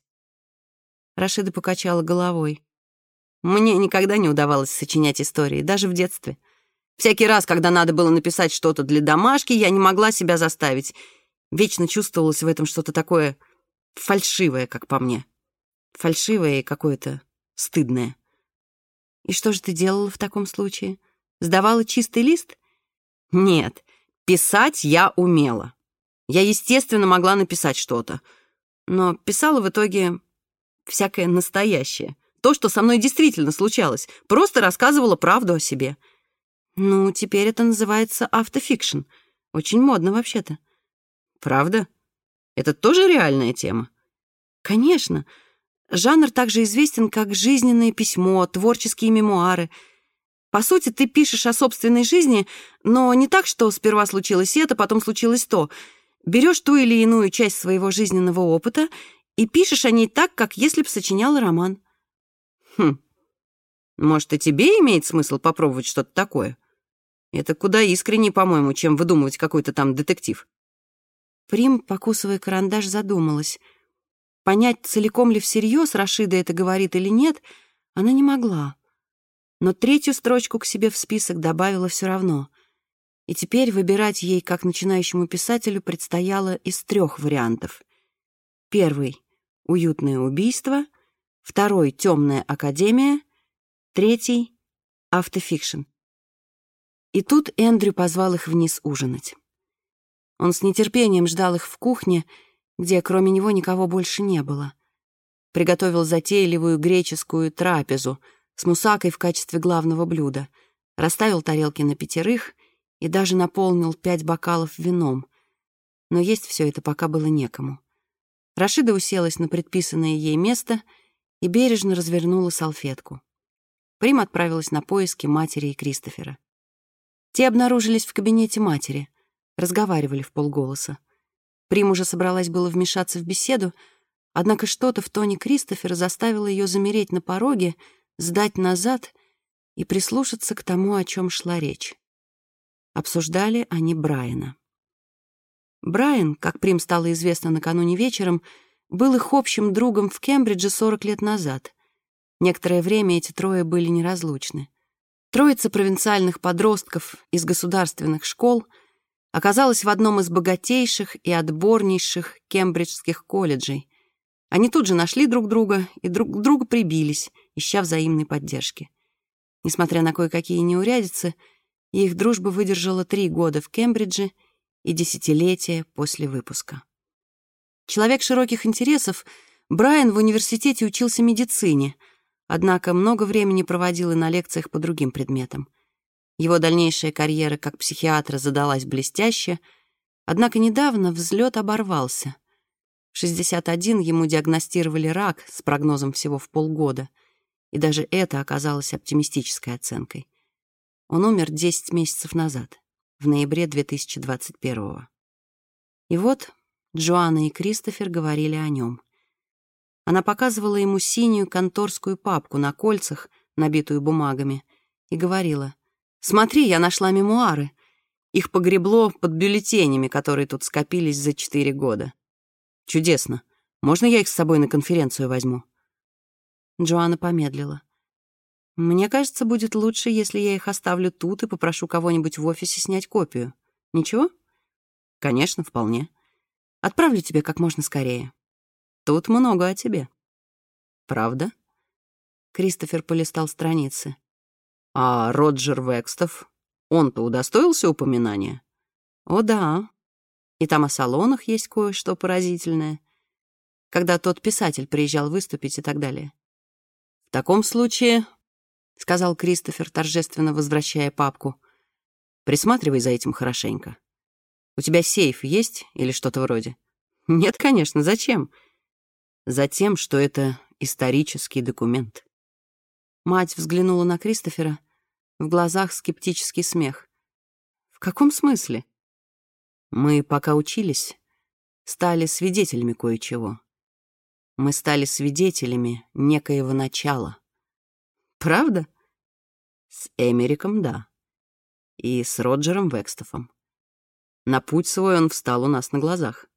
Рашида покачала головой. Мне никогда не удавалось сочинять истории, даже в детстве. Всякий раз, когда надо было написать что-то для домашки, я не могла себя заставить. Вечно чувствовалось в этом что-то такое фальшивое, как по мне. Фальшивое и какое-то стыдное. И что же ты делала в таком случае? Сдавала чистый лист? Нет, писать я умела. Я, естественно, могла написать что-то. Но писала в итоге всякое настоящее. То, что со мной действительно случалось. Просто рассказывала правду о себе. Ну, теперь это называется автофикшн. Очень модно вообще-то. Правда? Это тоже реальная тема? Конечно. Жанр также известен как жизненное письмо, творческие мемуары. По сути, ты пишешь о собственной жизни, но не так, что сперва случилось это, потом случилось то. Берешь ту или иную часть своего жизненного опыта и пишешь о ней так, как если бы сочиняла роман. Хм, может, и тебе имеет смысл попробовать что-то такое? Это куда искреннее, по-моему, чем выдумывать какой-то там детектив. Прим, покусывая карандаш, задумалась. Понять, целиком ли всерьез Рашида это говорит или нет, она не могла. Но третью строчку к себе в список добавила все равно. И теперь выбирать ей, как начинающему писателю, предстояло из трех вариантов. Первый — уютное убийство, второй — темная академия, третий — автофикшн. И тут Эндрю позвал их вниз ужинать. Он с нетерпением ждал их в кухне, где кроме него никого больше не было. Приготовил затейливую греческую трапезу с мусакой в качестве главного блюда, расставил тарелки на пятерых и даже наполнил пять бокалов вином. Но есть все это пока было некому. Рашида уселась на предписанное ей место и бережно развернула салфетку. Прим отправилась на поиски матери и Кристофера. Те обнаружились в кабинете матери, разговаривали в полголоса. Прим уже собралась было вмешаться в беседу, однако что-то в тоне Кристофера заставило ее замереть на пороге, сдать назад и прислушаться к тому, о чем шла речь. Обсуждали они Брайана. Брайан, как Прим стало известно накануне вечером, был их общим другом в Кембридже 40 лет назад. Некоторое время эти трое были неразлучны. Троица провинциальных подростков из государственных школ оказалась в одном из богатейших и отборнейших кембриджских колледжей. Они тут же нашли друг друга и друг к другу прибились, ища взаимной поддержки. Несмотря на кое-какие неурядицы, их дружба выдержала три года в Кембридже и десятилетия после выпуска. Человек широких интересов, Брайан в университете учился медицине — однако много времени проводил и на лекциях по другим предметам. Его дальнейшая карьера как психиатра задалась блестяще, однако недавно взлет оборвался. В 61 ему диагностировали рак с прогнозом всего в полгода, и даже это оказалось оптимистической оценкой. Он умер 10 месяцев назад, в ноябре 2021 -го. И вот Джоанна и Кристофер говорили о нем. Она показывала ему синюю конторскую папку на кольцах, набитую бумагами, и говорила, «Смотри, я нашла мемуары. Их погребло под бюллетенями, которые тут скопились за четыре года. Чудесно. Можно я их с собой на конференцию возьму?» Джоанна помедлила. «Мне кажется, будет лучше, если я их оставлю тут и попрошу кого-нибудь в офисе снять копию. Ничего?» «Конечно, вполне. Отправлю тебе как можно скорее». Тут много о тебе. Правда? Кристофер полистал страницы. А Роджер Векстов, он-то удостоился упоминания? О, да. И там о салонах есть кое-что поразительное. Когда тот писатель приезжал выступить и так далее. В таком случае, — сказал Кристофер, торжественно возвращая папку, — присматривай за этим хорошенько. У тебя сейф есть или что-то вроде? Нет, конечно, зачем? — Затем, что это исторический документ. Мать взглянула на Кристофера, в глазах скептический смех. «В каком смысле?» «Мы, пока учились, стали свидетелями кое-чего. Мы стали свидетелями некоего начала». «Правда?» «С Эмериком, да. И с Роджером Векстофом. На путь свой он встал у нас на глазах.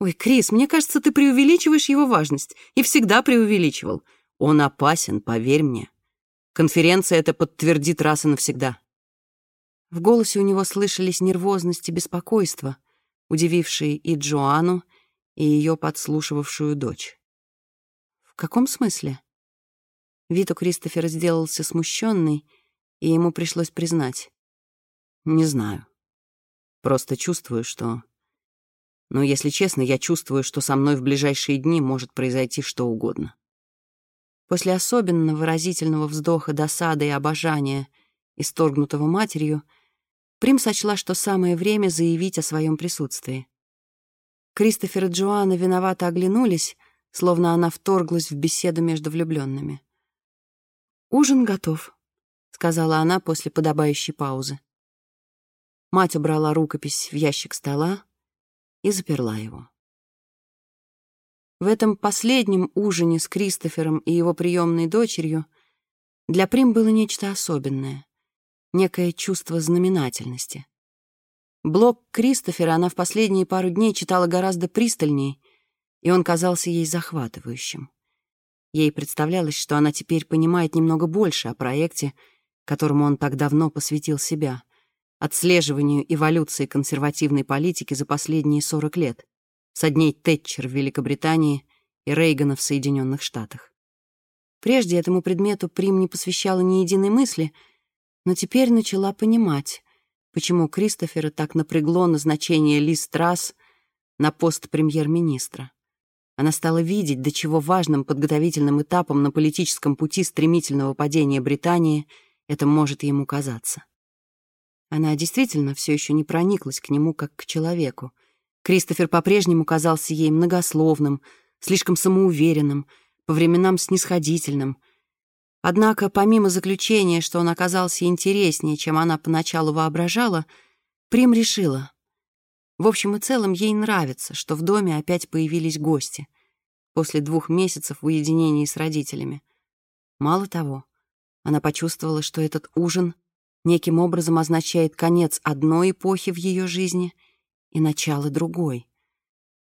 «Ой, Крис, мне кажется, ты преувеличиваешь его важность. И всегда преувеличивал. Он опасен, поверь мне. Конференция это подтвердит раз и навсегда». В голосе у него слышались нервозность и беспокойство, удивившие и Джоанну, и ее подслушивавшую дочь. «В каком смысле?» Вид у Кристофера сделался смущенный, и ему пришлось признать. «Не знаю. Просто чувствую, что но, если честно, я чувствую, что со мной в ближайшие дни может произойти что угодно. После особенно выразительного вздоха досады и обожания, исторгнутого матерью, Прим сочла, что самое время заявить о своем присутствии. Кристофер и Джоанна виновато оглянулись, словно она вторглась в беседу между влюбленными. «Ужин готов», — сказала она после подобающей паузы. Мать убрала рукопись в ящик стола, и заперла его. В этом последнем ужине с Кристофером и его приемной дочерью для Прим было нечто особенное. некое чувство знаменательности. Блог Кристофера она в последние пару дней читала гораздо пристальнее, и он казался ей захватывающим. Ей представлялось, что она теперь понимает немного больше о проекте, которому он так давно посвятил себя, отслеживанию эволюции консервативной политики за последние 40 лет, со дней Тэтчер в Великобритании и Рейгана в Соединенных Штатах. Прежде этому предмету Прим не посвящала ни единой мысли, но теперь начала понимать, почему Кристофера так напрягло назначение Ли Страсс на пост премьер-министра. Она стала видеть, до чего важным подготовительным этапом на политическом пути стремительного падения Британии это может ему казаться. Она действительно все еще не прониклась к нему как к человеку. Кристофер по-прежнему казался ей многословным, слишком самоуверенным, по временам снисходительным — Однако, помимо заключения, что он оказался интереснее, чем она поначалу воображала, Прим решила. В общем и целом, ей нравится, что в доме опять появились гости после двух месяцев в уединении с родителями. Мало того, она почувствовала, что этот ужин неким образом означает конец одной эпохи в ее жизни и начало другой.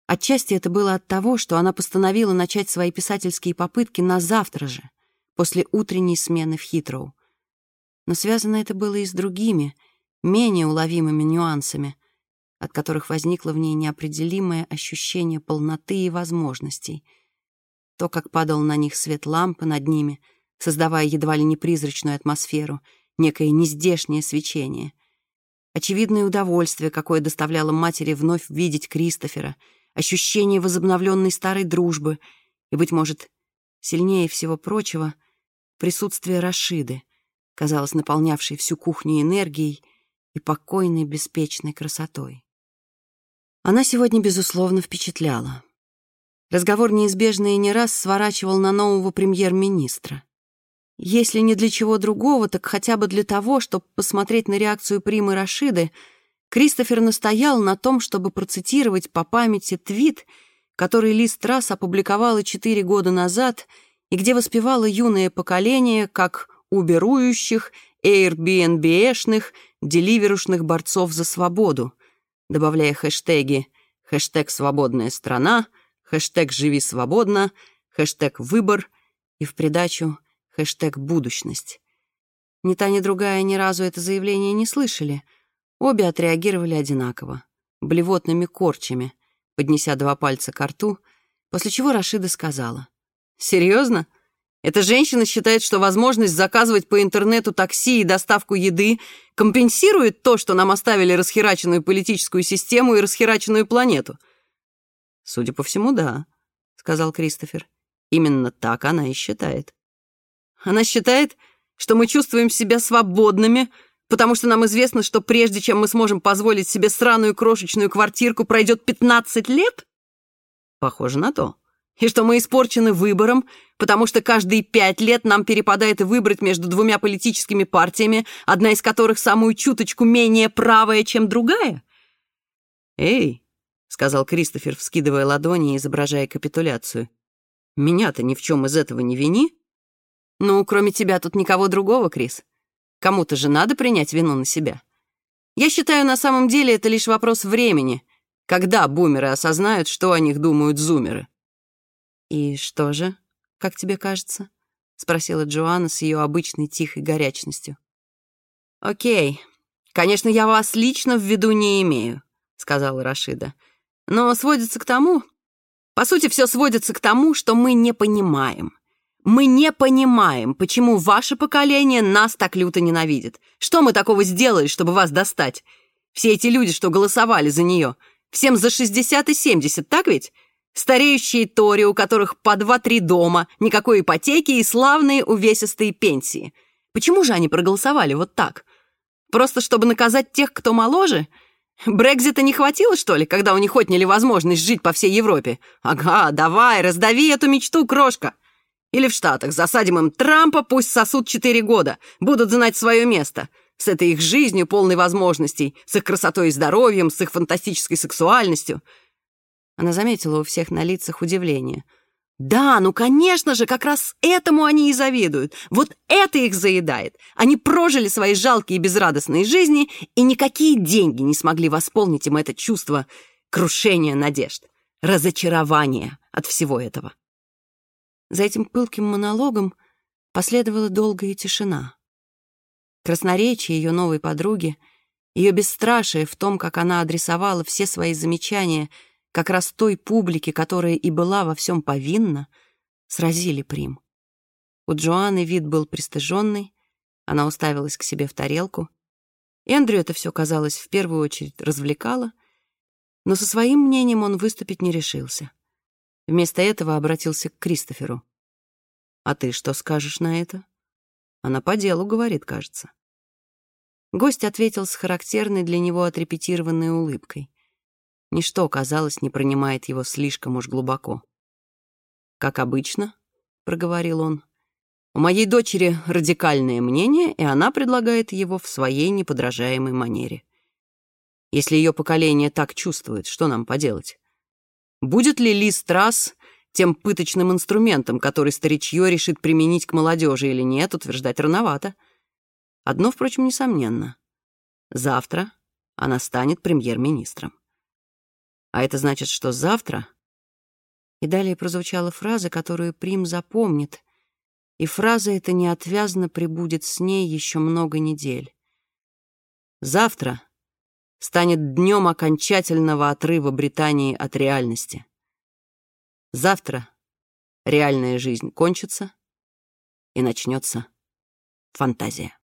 Отчасти это было от того, что она постановила начать свои писательские попытки на завтра же — после утренней смены в Хитроу. Но связано это было и с другими, менее уловимыми нюансами, от которых возникло в ней неопределимое ощущение полноты и возможностей. То, как падал на них свет лампы над ними, создавая едва ли не призрачную атмосферу, некое нездешнее свечение. Очевидное удовольствие, какое доставляло матери вновь видеть Кристофера, ощущение возобновленной старой дружбы и, быть может, сильнее всего прочего — Присутствие Рашиды, казалось, наполнявшей всю кухню энергией и покойной, беспечной красотой. Она сегодня, безусловно, впечатляла. Разговор неизбежно и не раз сворачивал на нового премьер-министра. Если не для чего другого, так хотя бы для того, чтобы посмотреть на реакцию Примы Рашиды, Кристофер настоял на том, чтобы процитировать по памяти твит, который Ли Страсс опубликовала четыре года назад — и где воспевало юное поколение как уберующих, эйрбнбшных, деливерушных борцов за свободу, добавляя хэштеги хэштег «Свободная страна», хэштег «Живи свободно», хэштег «Выбор» и в придачу хэштег «Будущность». Ни та, ни другая ни разу это заявление не слышали. Обе отреагировали одинаково, блевотными корчами, поднеся два пальца к рту, после чего Рашида сказала. Серьезно? Эта женщина считает, что возможность заказывать по интернету такси и доставку еды компенсирует то, что нам оставили расхераченную политическую систему и расхераченную планету. Судя по всему, да, сказал Кристофер. Именно так она и считает. Она считает, что мы чувствуем себя свободными, потому что нам известно, что прежде чем мы сможем позволить себе сраную крошечную квартирку, пройдет 15 лет? Похоже на то и что мы испорчены выбором, потому что каждые пять лет нам перепадает выбрать между двумя политическими партиями, одна из которых самую чуточку менее правая, чем другая? «Эй», — сказал Кристофер, вскидывая ладони и изображая капитуляцию, «меня-то ни в чем из этого не вини». «Ну, кроме тебя тут никого другого, Крис. Кому-то же надо принять вину на себя. Я считаю, на самом деле это лишь вопрос времени, когда бумеры осознают, что о них думают зумеры». «И что же, как тебе кажется?» — спросила Джоанна с ее обычной тихой горячностью. «Окей. Конечно, я вас лично в виду не имею», — сказала Рашида. «Но сводится к тому... По сути, все сводится к тому, что мы не понимаем. Мы не понимаем, почему ваше поколение нас так люто ненавидит. Что мы такого сделали, чтобы вас достать? Все эти люди, что голосовали за нее, всем за 60 и 70, так ведь? Стареющие тори, у которых по два-три дома, никакой ипотеки и славные увесистые пенсии. Почему же они проголосовали вот так? Просто чтобы наказать тех, кто моложе? Брекзита не хватило, что ли, когда у них отняли возможность жить по всей Европе? Ага, давай, раздави эту мечту, крошка. Или в Штатах засадим им Трампа, пусть сосут четыре года, будут знать свое место. С этой их жизнью, полной возможностей, с их красотой и здоровьем, с их фантастической сексуальностью — она заметила у всех на лицах удивление. Да, ну, конечно же, как раз этому они и завидуют. Вот это их заедает. Они прожили свои жалкие и безрадостные жизни, и никакие деньги не смогли восполнить им это чувство крушения надежд, разочарования от всего этого. За этим пылким монологом последовала долгая тишина. Красноречие ее новой подруги, ее бесстрашие в том, как она адресовала все свои замечания — как раз той публике, которая и была во всем повинна, сразили Прим. У Джоанны вид был пристыженный, она уставилась к себе в тарелку. Эндрю это все, казалось, в первую очередь развлекало, но со своим мнением он выступить не решился. Вместо этого обратился к Кристоферу. «А ты что скажешь на это?» Она по делу говорит, кажется. Гость ответил с характерной для него отрепетированной улыбкой. Ничто, казалось, не пронимает его слишком уж глубоко. «Как обычно», — проговорил он, — «у моей дочери радикальное мнение, и она предлагает его в своей неподражаемой манере. Если ее поколение так чувствует, что нам поделать? Будет ли Ли Страсс тем пыточным инструментом, который старичье решит применить к молодежи или нет, утверждать рановато. Одно, впрочем, несомненно. Завтра она станет премьер-министром. А это значит, что завтра... И далее прозвучала фраза, которую Прим запомнит, и фраза эта неотвязно прибудет с ней еще много недель. Завтра станет днем окончательного отрыва Британии от реальности. Завтра реальная жизнь кончится, и начнется фантазия.